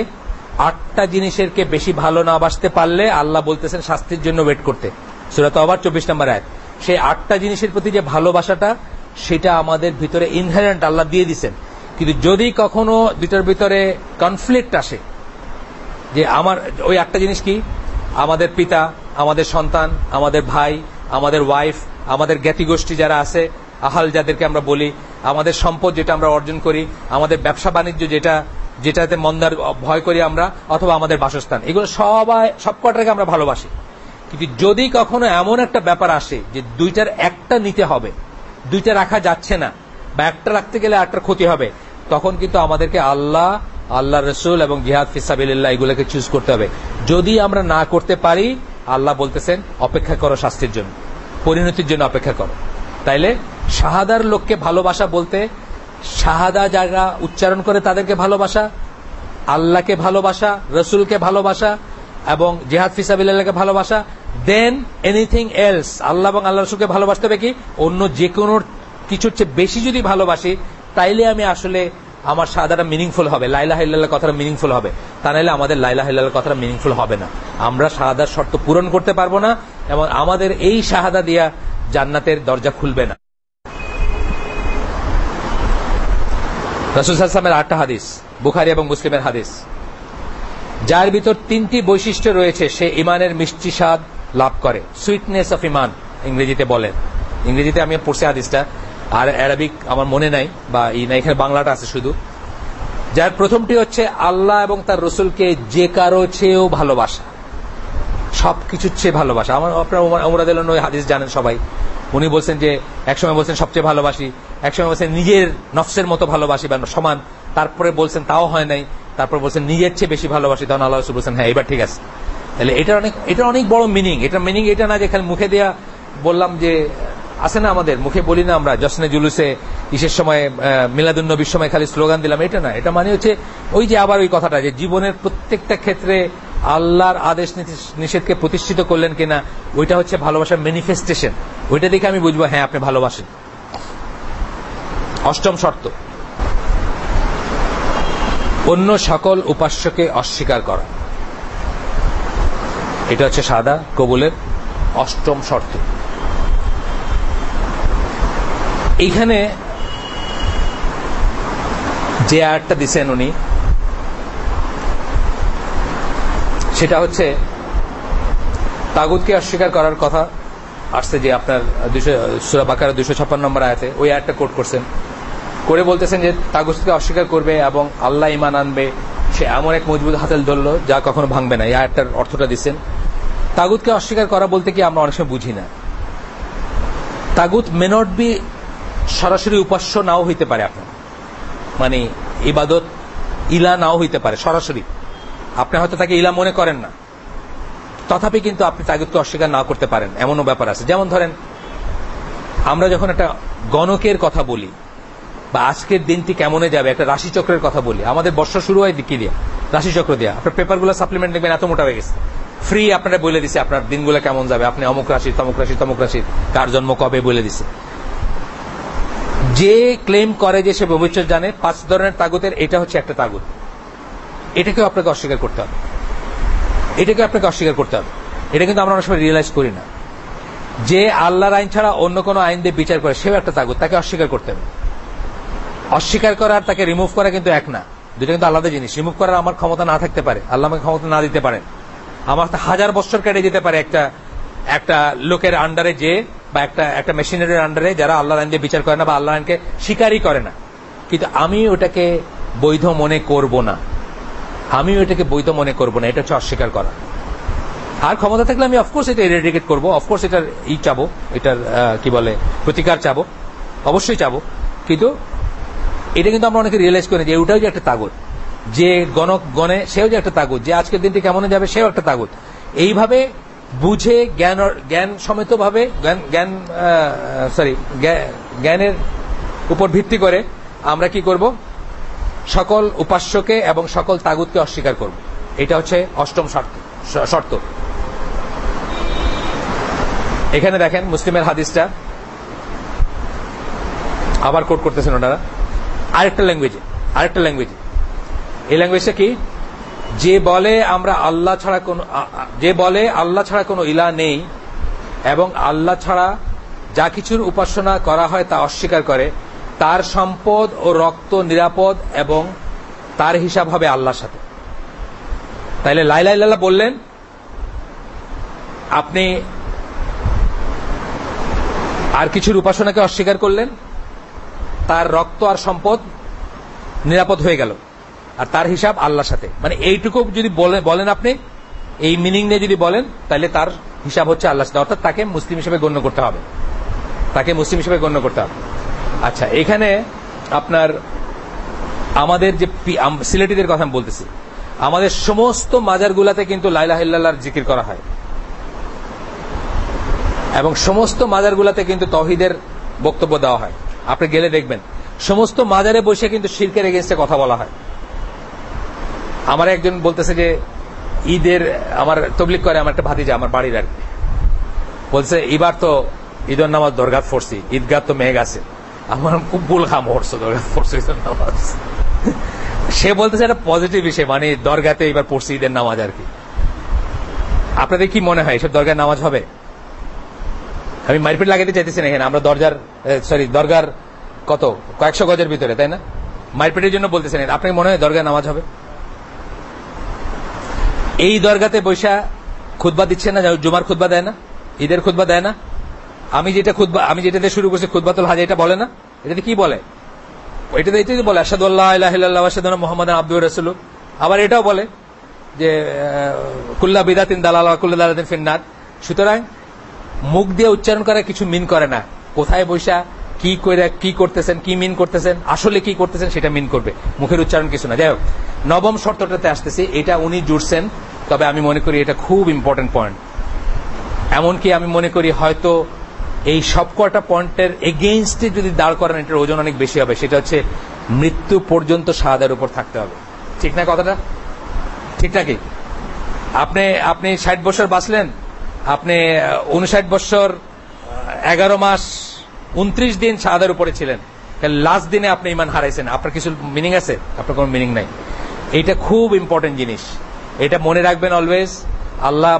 আটটা জিনিসের কে বেশি ভালো না বাসতে পারলে আল্লাহ বলতেছেন শাস্তির জন্য ওয়েট করতে। সুরা তবার চব্বিশ নম্বর আয়াত। সেই আটটা জিনিসের প্রতি যে ভালোবাসাটা, সেটা আমাদের ভিতরে ইনহারেন্ট আল্লাহ দিয়ে দিচ্ছেন কিন্তু যদি কখনো দুটার ভিতরে কনফ্লিক্ট আসে, যে আমার, ওই একটা জিনিস কি? আমাদের পিতা আমাদের সন্তান, আমাদের ভাই, আমাদের ওয়াইফ আমাদের জ্ঞাতি গোষ্ঠী যারা আছে, আহাল যাদেরকে আমরা বলি, আমাদের সম্পদ যেটা আমরা অর্জন করি, আমাদের ব্যবসা বাণিজ্য যেটা, যেটাতে মন্দার ভয় করি আমরা, অথবা আমাদের বাসস্থান। এগুলো সবাই, সবকটাকে আমরা ভালোবাসি। কিন্তু যদি কখনো এমন একটা ব্যাপার আসে যে দুইটার একটা নিতে হবে, দুইটা রাখা যাচ্ছে না, বা একটা রাখতে গেলে একটা ক্ষতি হবে, তখন কিন্তু আমাদেরকে আল্লাহ আল্লাহ রসুল এবং জিহাদ ফিসাবিল্লাহ এগুলোকে চুজ করতে হবে। যদি আমরা না করতে পারি আল্লাহ বলতেছেন, অপেক্ষা করো শাস্তির জন্য, পরিণতির জন্য অপেক্ষা করো। তাইলে শাহাদার লোককে ভালোবাসা বলতে, শাহাদা যারা উচ্চারণ করে তাদেরকে ভালোবাসা, আল্লাহকে ভালোবাসা, রসুলকে ভালোবাসা এবং জেহাদ ফিসাবিল্লাহকে ভালোবাসা, দেন এনিথিং এলস, আল্লাহ এবং আল্লাহ রসুলকে ভালোবাসতে হবে কি? অন্য যে কোনো কিছুর চেয়ে বেশি যদি ভালোবাসি, তাইলে আমি আসলে আমার শাহাদাটা মিনিংফুল হবে। লাইলা হিল্লাহ কথাটা মিনিংফুল হবে। তা নাহলে আমাদের লাইলা হিল্লাহ কথাটা মিনিংফুল হবে না। আমরা শাহাদার শর্ত পূরণ করতে পারব না এবং আমাদের এই শাহাদা দিয়া জান্নাতের দরজা খুলবে না। আটটা হাদিস, বুখারি এবং মুসলিমের হাদিস। যার ভিতর তিনটি বৈশিষ্ট্য রয়েছে, সে ইমানের মিষ্টি স্বাদ লাভ করে। সুইটনেস অফ ইমান ইংরেজিতে বলেন ইংরেজিতে আমি পড়ছি হাদিসটা। আর অ্যারাবিক আমার মনে নাই, বা এই না এখানে বাংলাটা আছে শুধু। যার প্রথমটি হচ্ছে, আল্লাহ এবং তার রসুলকে যে কারও চেয়েও ভালোবাসা। সবকিছুর চেয়ে ভালোবাসা। আমার, আপনার ওমরাদ হাদিস জানেন সবাই। উনি বলছেন যে, একসময় বলছেন, সবচেয়ে ভালোবাসি। একসময় বলছেন, নিজের নফসের মতো ভালোবাসি বা সমান। তারপরে বলছেন, তাও হয় নাই। তারপর বলছেন, নিজের চেয়ে বেশি ভালোবাসি। তখন আল্লাহ রসুল বলছেন হ্যাঁ এবার ঠিক আছে। তাহলে এটা অনেক, এটার অনেক বড় মিনিং এটা মিনিং এটা না যে খালি মুখে দেয়া বললাম যে আছে না আমাদের? মুখে বলি না আমরা জশ্নে জুলুসে ইসের সময় মিলাদুল নবীর সময় খালি স্লোগান দিলাম, এটা না, এটা মানে হচ্ছে ওই যে আবার ওই কথাটা যে জীবনের প্রত্যেকটা ক্ষেত্রে আল্লাহর আদেশ নিষেধকে প্রতিষ্ঠিত করলেন কিনা, ওইটা হচ্ছে ভালোবাসার ম্যানিফেস্টেশন ওইটা দেখে আমি বুঝব হ্যাঁ আপনি ভালোবাসেন। অষ্টম শর্ত, অন্য সকল উপাস্যকে অস্বীকার করা। এটা হচ্ছে সাদা, কবুলের অষ্টম শর্ত। এইখানে যে আয়াতটা দিচ্ছেন উনি, সেটা হচ্ছে তাগুদকে অস্বীকার করার কথা আসছে যে আপনার সুরা বাকার দুশো ছাপ্পান্ন নম্বর আয়াতে, ওই আয়াতটা কোট করছেন। করে বলতেছেন যে তাগুদকে অস্বীকার করবে এবং আল্লাহ ইমান আনবে। সে এমন এক মজবুত হাতেল ধরলো যা কখনো ভাঙবে না। এই আয়াতটার অর্থটা দিচ্ছেন তাগুদকে অস্বীকার করা বলতে কি আমরা অনেক সময় বুঝি না। তাগুদ মে নট বি সরাসরি উপাস্য নাও হইতে পারে আপনার। মানে ইবাদত ইলা নাও হইতে পারে, সরাসরি। আপনি হয়তো তাকে ইলা মনে করেন না। তথাপি কিন্তু আপনি তাগুদকে অস্বীকার না করতে পারেন, এমনও ব্যাপার আছে। যেমন ধরেন, আমরা যখন একটা গণকের কথা বলি, বা আজকের দিনটি কেমনে যাবে, একটা রাশিচক্রের কথা বলি, আমাদের বর্ষা শুরু হয় কি দিয়ে? রাশিচক্র দিয়ে। আপনার পেপারগুলো সাপ্লিমেন্ট দেখবেন, এত মোটা হয়ে গেছে। ফ্রি আপনারা বলে দিছে আপনার দিনগুলো কেমন যাবে। আপনি অমুক রাশি তমুক রাশি তমুক রাশি কার জন্ম কবে বলে দিছে। যে ক্লেম করে যে সে ভবিষ্যৎ জানে, পাঁচ ধরনের তাগুতের এটা হচ্ছে একটা তাগুত। এটাকেও আপনাকে অস্বীকার করতে হবে। এটাকে আপনাকে অস্বীকার করতে হবে। এটা কিন্তু আমরা অনেক সময় রিয়েলাইজ করি না। যে আল্লাহর আইন ছাড়া অন্য কোনো আইন দিয়ে বিচার করে, সেও একটা তাগুত। তাকে অস্বীকার করতে হবে। অস্বীকার করা আর তাকে রিমুভ করা কিন্তু এক না। দুটো কিন্তু আলাদা জিনিস। রিমুভ করার আমার ক্ষমতা না থাকতে পারে। আল্লাহ আমাকে ক্ষমতা না দিতে পারেন। আমার হাজার বছর কেটে যেতে পারে একটা একটা লোকের আন্ডারে যে বা একটা একটা মেশিনারির আন্ডারে যারা আল্লাহ আইন দিয়ে বিচার করে না বা আল্লাহ আইনকে স্বীকারই করে না। কিন্তু আমি ওটাকে বৈধ মনে করব না। আমি ওটাকে বৈধ মনে করব না, এটা হচ্ছে অস্বীকার করা। আর ক্ষমতা থাকলে আমি অফকোর্স এটা এরেডিকেট করব অফকোর্স এটার ই চাবো, এটার কি বলে, প্রতিকার চাবো, অবশ্যই চাবো। কিন্তু এটা কিন্তু আমরা অনেকে রিয়েলাইজ করি যে ওটাও যে একটা তাগত। যে গণক গণে সেও যে একটা তাগুত, যে আজকের দিনটি কেমন যাবে সেও একটা তাগুত। এইভাবে বুঝে জ্ঞান জ্ঞান সমেত ভাবে জ্ঞান সরি জ্ঞানের উপর ভিত্তি করে আমরা কি করব? সকল উপাস্যকে এবং সকল তাগুতকে অস্বীকার করব। এটা হচ্ছে অষ্টম শর্ত এখানে দেখেন মুসলিমের হাদিসটা। আবার কোট করতেছেন ওনারা। আরেকটা ল্যাঙ্গুয়েজে আরেকটা ল্যাঙ্গুয়েজে এই ল্যাঙ্গুয়েজটা কি? যে বলে আমরা আল্লাহ ছাড়া কোন যে বলে আল্লাহ ছাড়া কোনো ইলা নেই এবং আল্লাহ ছাড়া যা কিছুর উপাসনা করা হয় তা অস্বীকার করে, তার সম্পদ ও রক্ত নিরাপদ এবং তার হিসাব হবে আল্লাহর সাথে। তাইলে লাইলা বললেন, আপনি আর কিছুর উপাসনাকে অস্বীকার করলেন, তার রক্ত আর সম্পদ নিরাপদ হয়ে গেল। আর তার হিসাব আল্লাহর সাথে। মানে এইটুকু যদি বলেন আপনি, এই মিনিং নিয়ে যদি বলেন, তাহলে তার হিসাব হচ্ছে আল্লাহর সাথে। অর্থাৎ তাকে মুসলিম হিসেবে গণ্য করতে হবে। তাকে মুসলিম হিসেবে গণ্য করতে হবে। আচ্ছা এখানে আপনার আমাদের যে সিলেটিদের কথা আমি বলতেছি। আমাদের সমস্ত মাজারগুলাতে কিন্তু লাইলাহিল্লাহর জিকির করা হয়। এবং সমস্ত মাজারগুলাতে কিন্তু তহিদের বক্তব্য দেওয়া হয়। আপনি গেলে দেখবেন, সমস্ত মাজারে বসে কিন্তু শিরকের এগেনস্টে কথা বলা হয়। আমার একজন বলতেছে যে, ঈদের আমার তবলিক করে আমার একটা ভাতিজা, আমার বাড়ির আর বলছে, এবার তো ঈদের নামাজ দরগাত ফরছি ঈদগাহ তো মেঘ আছে। আমার খুব ভুল খাম পড়ছো দরগা পড়ছো ঈদের নামাজ। সে বলতেছে একটা পজিটিভ বিষয় মানে দরগাতে এবার পড়ছি ঈদের নামাজ আর কি। আপনাদের কি মনে হয়, এসব দরগার নামাজ হবে? আমি মারপিট লাগাতে চাইতেছি না এখানে, আমরা দরজার সরি দরগার কত? কয়েকশো গজের ভিতরে, তাই না? মারপিটের জন্য বলতেছেন, আপনার মনে হয় দরগার নামাজ হবে? এই দরগাতে বৈশা খুদবা দিচ্ছে না, জুমার খুদবা দেয় না? ঈদের খুদবা দেয় না? আমি যেটা খুদবা আমি যেটাতে শুরু করছি খুদবাতুল হাজ, এটা বলে না? এটাতে কি বলে? এটাতে এটাই বলে আসাদুল্লাহ আসাদ মোহাম্মদ আব্দুর রসুল আবার এটাও বলে যে কুল্লা বিদাতিন দালাল কুল্লা দালাদিন ফিন্নাদ সুতরাং মুখ দিয়ে উচ্চারণ করা কিছু মিন করে না। কোথায় বৈশা কি করে কি করতেছেন, কি মিন করতেছেন, আসলে কি করতেছেন সেটা মিন করবে। মুখের উচ্চারণ কিছু না। যাই হোক, নবম শর্তটাতে আসতেছি, এটা উনি জুড়ছেন, তবে আমি মনে করি এটা খুব ইম্পর্টেন্ট পয়েন্ট এমনকি আমি মনে করি হয়তো এই সবকটা পয়েন্টের এগেইনস্টে যদি দাঁড় করেন, এটার ওজন অনেক বেশি হবে। সেটা হচ্ছে মৃত্যু পর্যন্ত সাহাদের উপর থাকতে হবে। ঠিক না কথাটা? ঠিক নাকি? আপনি আপনি ষাট বছর বাঁচলেন, আপনি উনষাট বছর, এগারো মাস উনত্রিশ দিন সাহাদের উপরে ছিলেন। লাস্ট দিনে আপনি ইমান হারাইছেন। আপনার কিছু মিনিং আছে? আপনার কোনো মিনিং নাই। এইটা খুব ইম্পর্টেন্ট জিনিস। এটা মনে রাখবেন অলওয়েজ আল্লাহ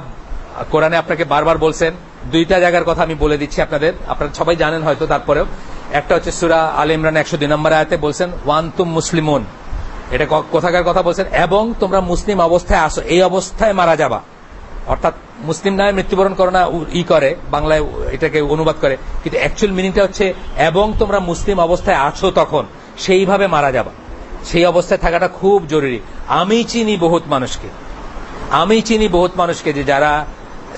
কোরআনে আপনাকে বারবার বলছেন, দুইটা জায়গার কথা আমি বলে দিচ্ছি আপনাদের। আপনারা সবাই জানেন হয়তো তারপরেও। একটা হচ্ছে সুরা আল ইমরান একশো দুই নম্বর আয়াতে বলছেন ওয়ান তুম মুসলিমন। এটা কোথাকার কথা বলছেন? এবং তোমরা মুসলিম অবস্থায় আসো। এই অবস্থায় মারা যাবা। অর্থাৎ মুসলিম নামে মৃত্যুবরণ করো না ই করে, বাংলায় এটাকে অনুবাদ করে। কিন্তু অ্যাকচুয়াল মিনিংটা হচ্ছে, এবং তোমরা মুসলিম অবস্থায় আছো তখন, সেইভাবে মারা যাবা। সেই অবস্থায় থাকাটা খুব জরুরি। আমি চিনি বহুত মানুষকে। আমি চিনি বহুত মানুষকে যে যারা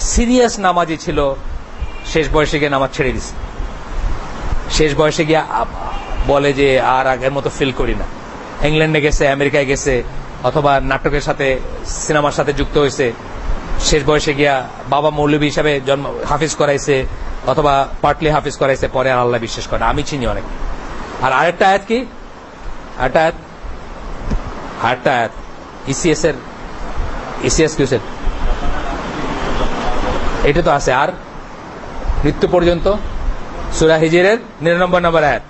সিরিয়াস নামাজি ছিল, শেষ বয়সে গিয়ে নামাজ ছেড়ে দিছে। শেষ বয়সে গিয়ে বলে যে আর আগের মতো ফিল করি না। ইংল্যান্ডে গেছে, আমেরিকায় গেছে, অথবা নাটকের সাথে, সিনেমার সাথে যুক্ত হয়েছে। শেষ বয়সে গিয়া বাবা মৌলবী হিসাবে জন্ম, হাফিজ করাইছে, অথবা পার্টলি হাফিজ করাইছে, পরে আর আল্লাহ বিশ্বাস করে আমি চিনি অনেক। আর আরেকটা আয়াত কি? আরেকটা আরেকটা আয়াত। ইসিএস এর ইসিএস কিউসের এটা তো আছে। আর মৃত্যু পর্যন্ত, সুরা হিজিরের নিরানব্বই নম্বর আয়াত।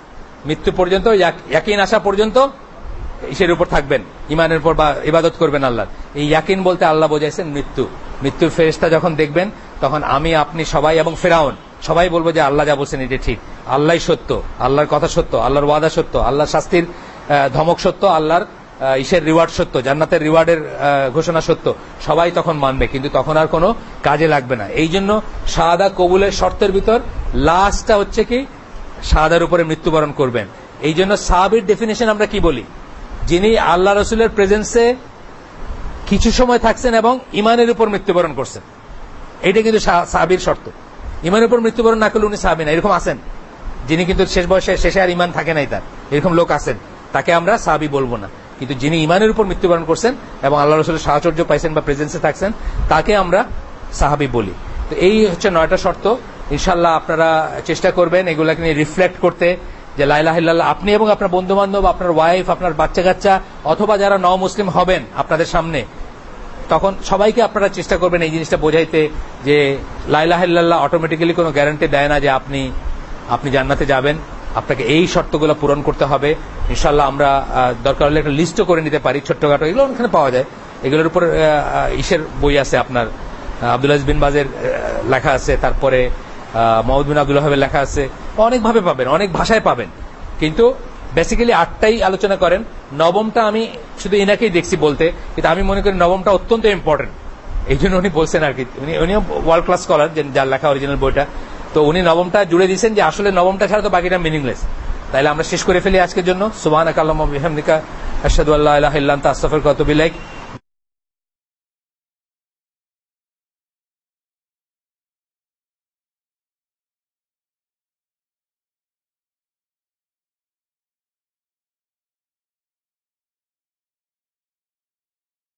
মৃত্যু পর্যন্ত ইয়াকিন আসা পর্যন্ত ইসের উপর থাকবেন ইমানের উপর বা ইবাদত করবেন আল্লাহ এই ইয়াকিন বলতে আল্লাহ বোঝাইছেন মৃত্যু। মৃত্যুর ফেরেস্তা যখন দেখবেন, তখন আমি, আপনি, সবাই এবং ফেরাউন, সবাই বলব যে আল্লাহ যা বলছেন এটা ঠিক। আল্লাহ সত্য, আল্লাহর কথা সত্য, আল্লাহর ওয়াদা সত্য, আল্লাহর শাস্তির ধমক সত্য, আল্লাহর ইসের রিওয়ার্ড সত্য, জান্নাতের রিওয়ার্ডের ঘোষণা সত্য, সবাই তখন মানবে, কিন্তু তখন আর কোনো কাজে লাগবে না। এই জন্য শাহাদা কবুলের শর্তের ভিতর লাস্টটা হচ্ছে কি, শাহাদার উপরে মৃত্যুবরণ করবেন। এই জন্য সাহাবির ডেফিনেশন আমরা কি বলি? যিনি আল্লাহ রসুলের প্রেজেন্সে কিছু সময় থাকছেন এবং ইমানের উপর মৃত্যুবরণ করছেন। এটা কিন্তু সাহাবির শর্ত। ইমানের উপর মৃত্যুবরণ না করলে উনি সাহাবি না। এরকম আছেন। যিনি কিন্তু শেষ বয়সে শেষে আর ইমান থাকে নাই তার। এরকম লোক আছেন। তাকে আমরা সাহাবি বলব না। কিন্তু যিনি ইমানের উপর মৃত্যুবরণ করছেন এবং আল্লাহ রসুলের সাহচর্য পাইছেন বা প্রেজেন্সে থাকছেন, তাকে আমরা সাহাবি বলি। তো এই হচ্ছে নয়টা শর্ত। ইনশাল্লাহ আপনারা চেষ্টা করবেন এগুলাকে নিয়ে রিফ্লেক্ট করতে। যে লাইলাহিল্লাহ আপনি এবং আপনার বন্ধু বান্ধব আপনার ওয়াইফ আপনার বাচ্চা কাচ্চা অথবা যারা ন মুসলিম হবেন আপনাদের সামনে, তখন সবাইকে আপনারা চেষ্টা করবেন এই জিনিসটা বোঝাইতে যে লাইলাহিল্লাহ অটোমেটিক্যালি কোনো গ্যারান্টি দেয় না যে আপনি আপনি জান্নাতে যাবেন। আপনাকে এই শর্তগুলো পূরণ করতে হবে। ইনশাল্লাহ আমরা দরকার হলে একটা লিস্টও করে নিতে পারি, ছোট্টখাটো এগুলো ওখানে পাওয়া যায়। এগুলোর উপর ইসের বই আছে আপনার আব্দুল বিন বাজের লেখা আছে। তারপরে মহম্মদ বিন আব্দুল হাবের লেখা আছে, অনেকভাবে পাবেন, অনেক ভাষায় পাবেন। কিন্তু বেসিক্যালি আটটাই আলোচনা করেন। নবমটা আমি শুধু এনাকেই দেখছি বলতে, কিন্তু আমি মনে করি নবমটা অত্যন্ত ইম্পর্টেন্ট এই জন্য উনি বলছেন আর কি, উনি উনিও ওয়ার্ল্ড ক্লাস স্কলার যার লেখা অরিজিনাল বইটা। তো উনি নবমটা জুড়ে দিয়েছেন যে আসলে নবমটা ছাড়া তো বাকিটা মিনিংলেস তাইলে আমরা শেষ করে ফেলি আজকের জন্য। সুবাহ আকাল্লামিকা আসাদু আল্লাহ আল্লাহ আস্তফর কত বিলাইক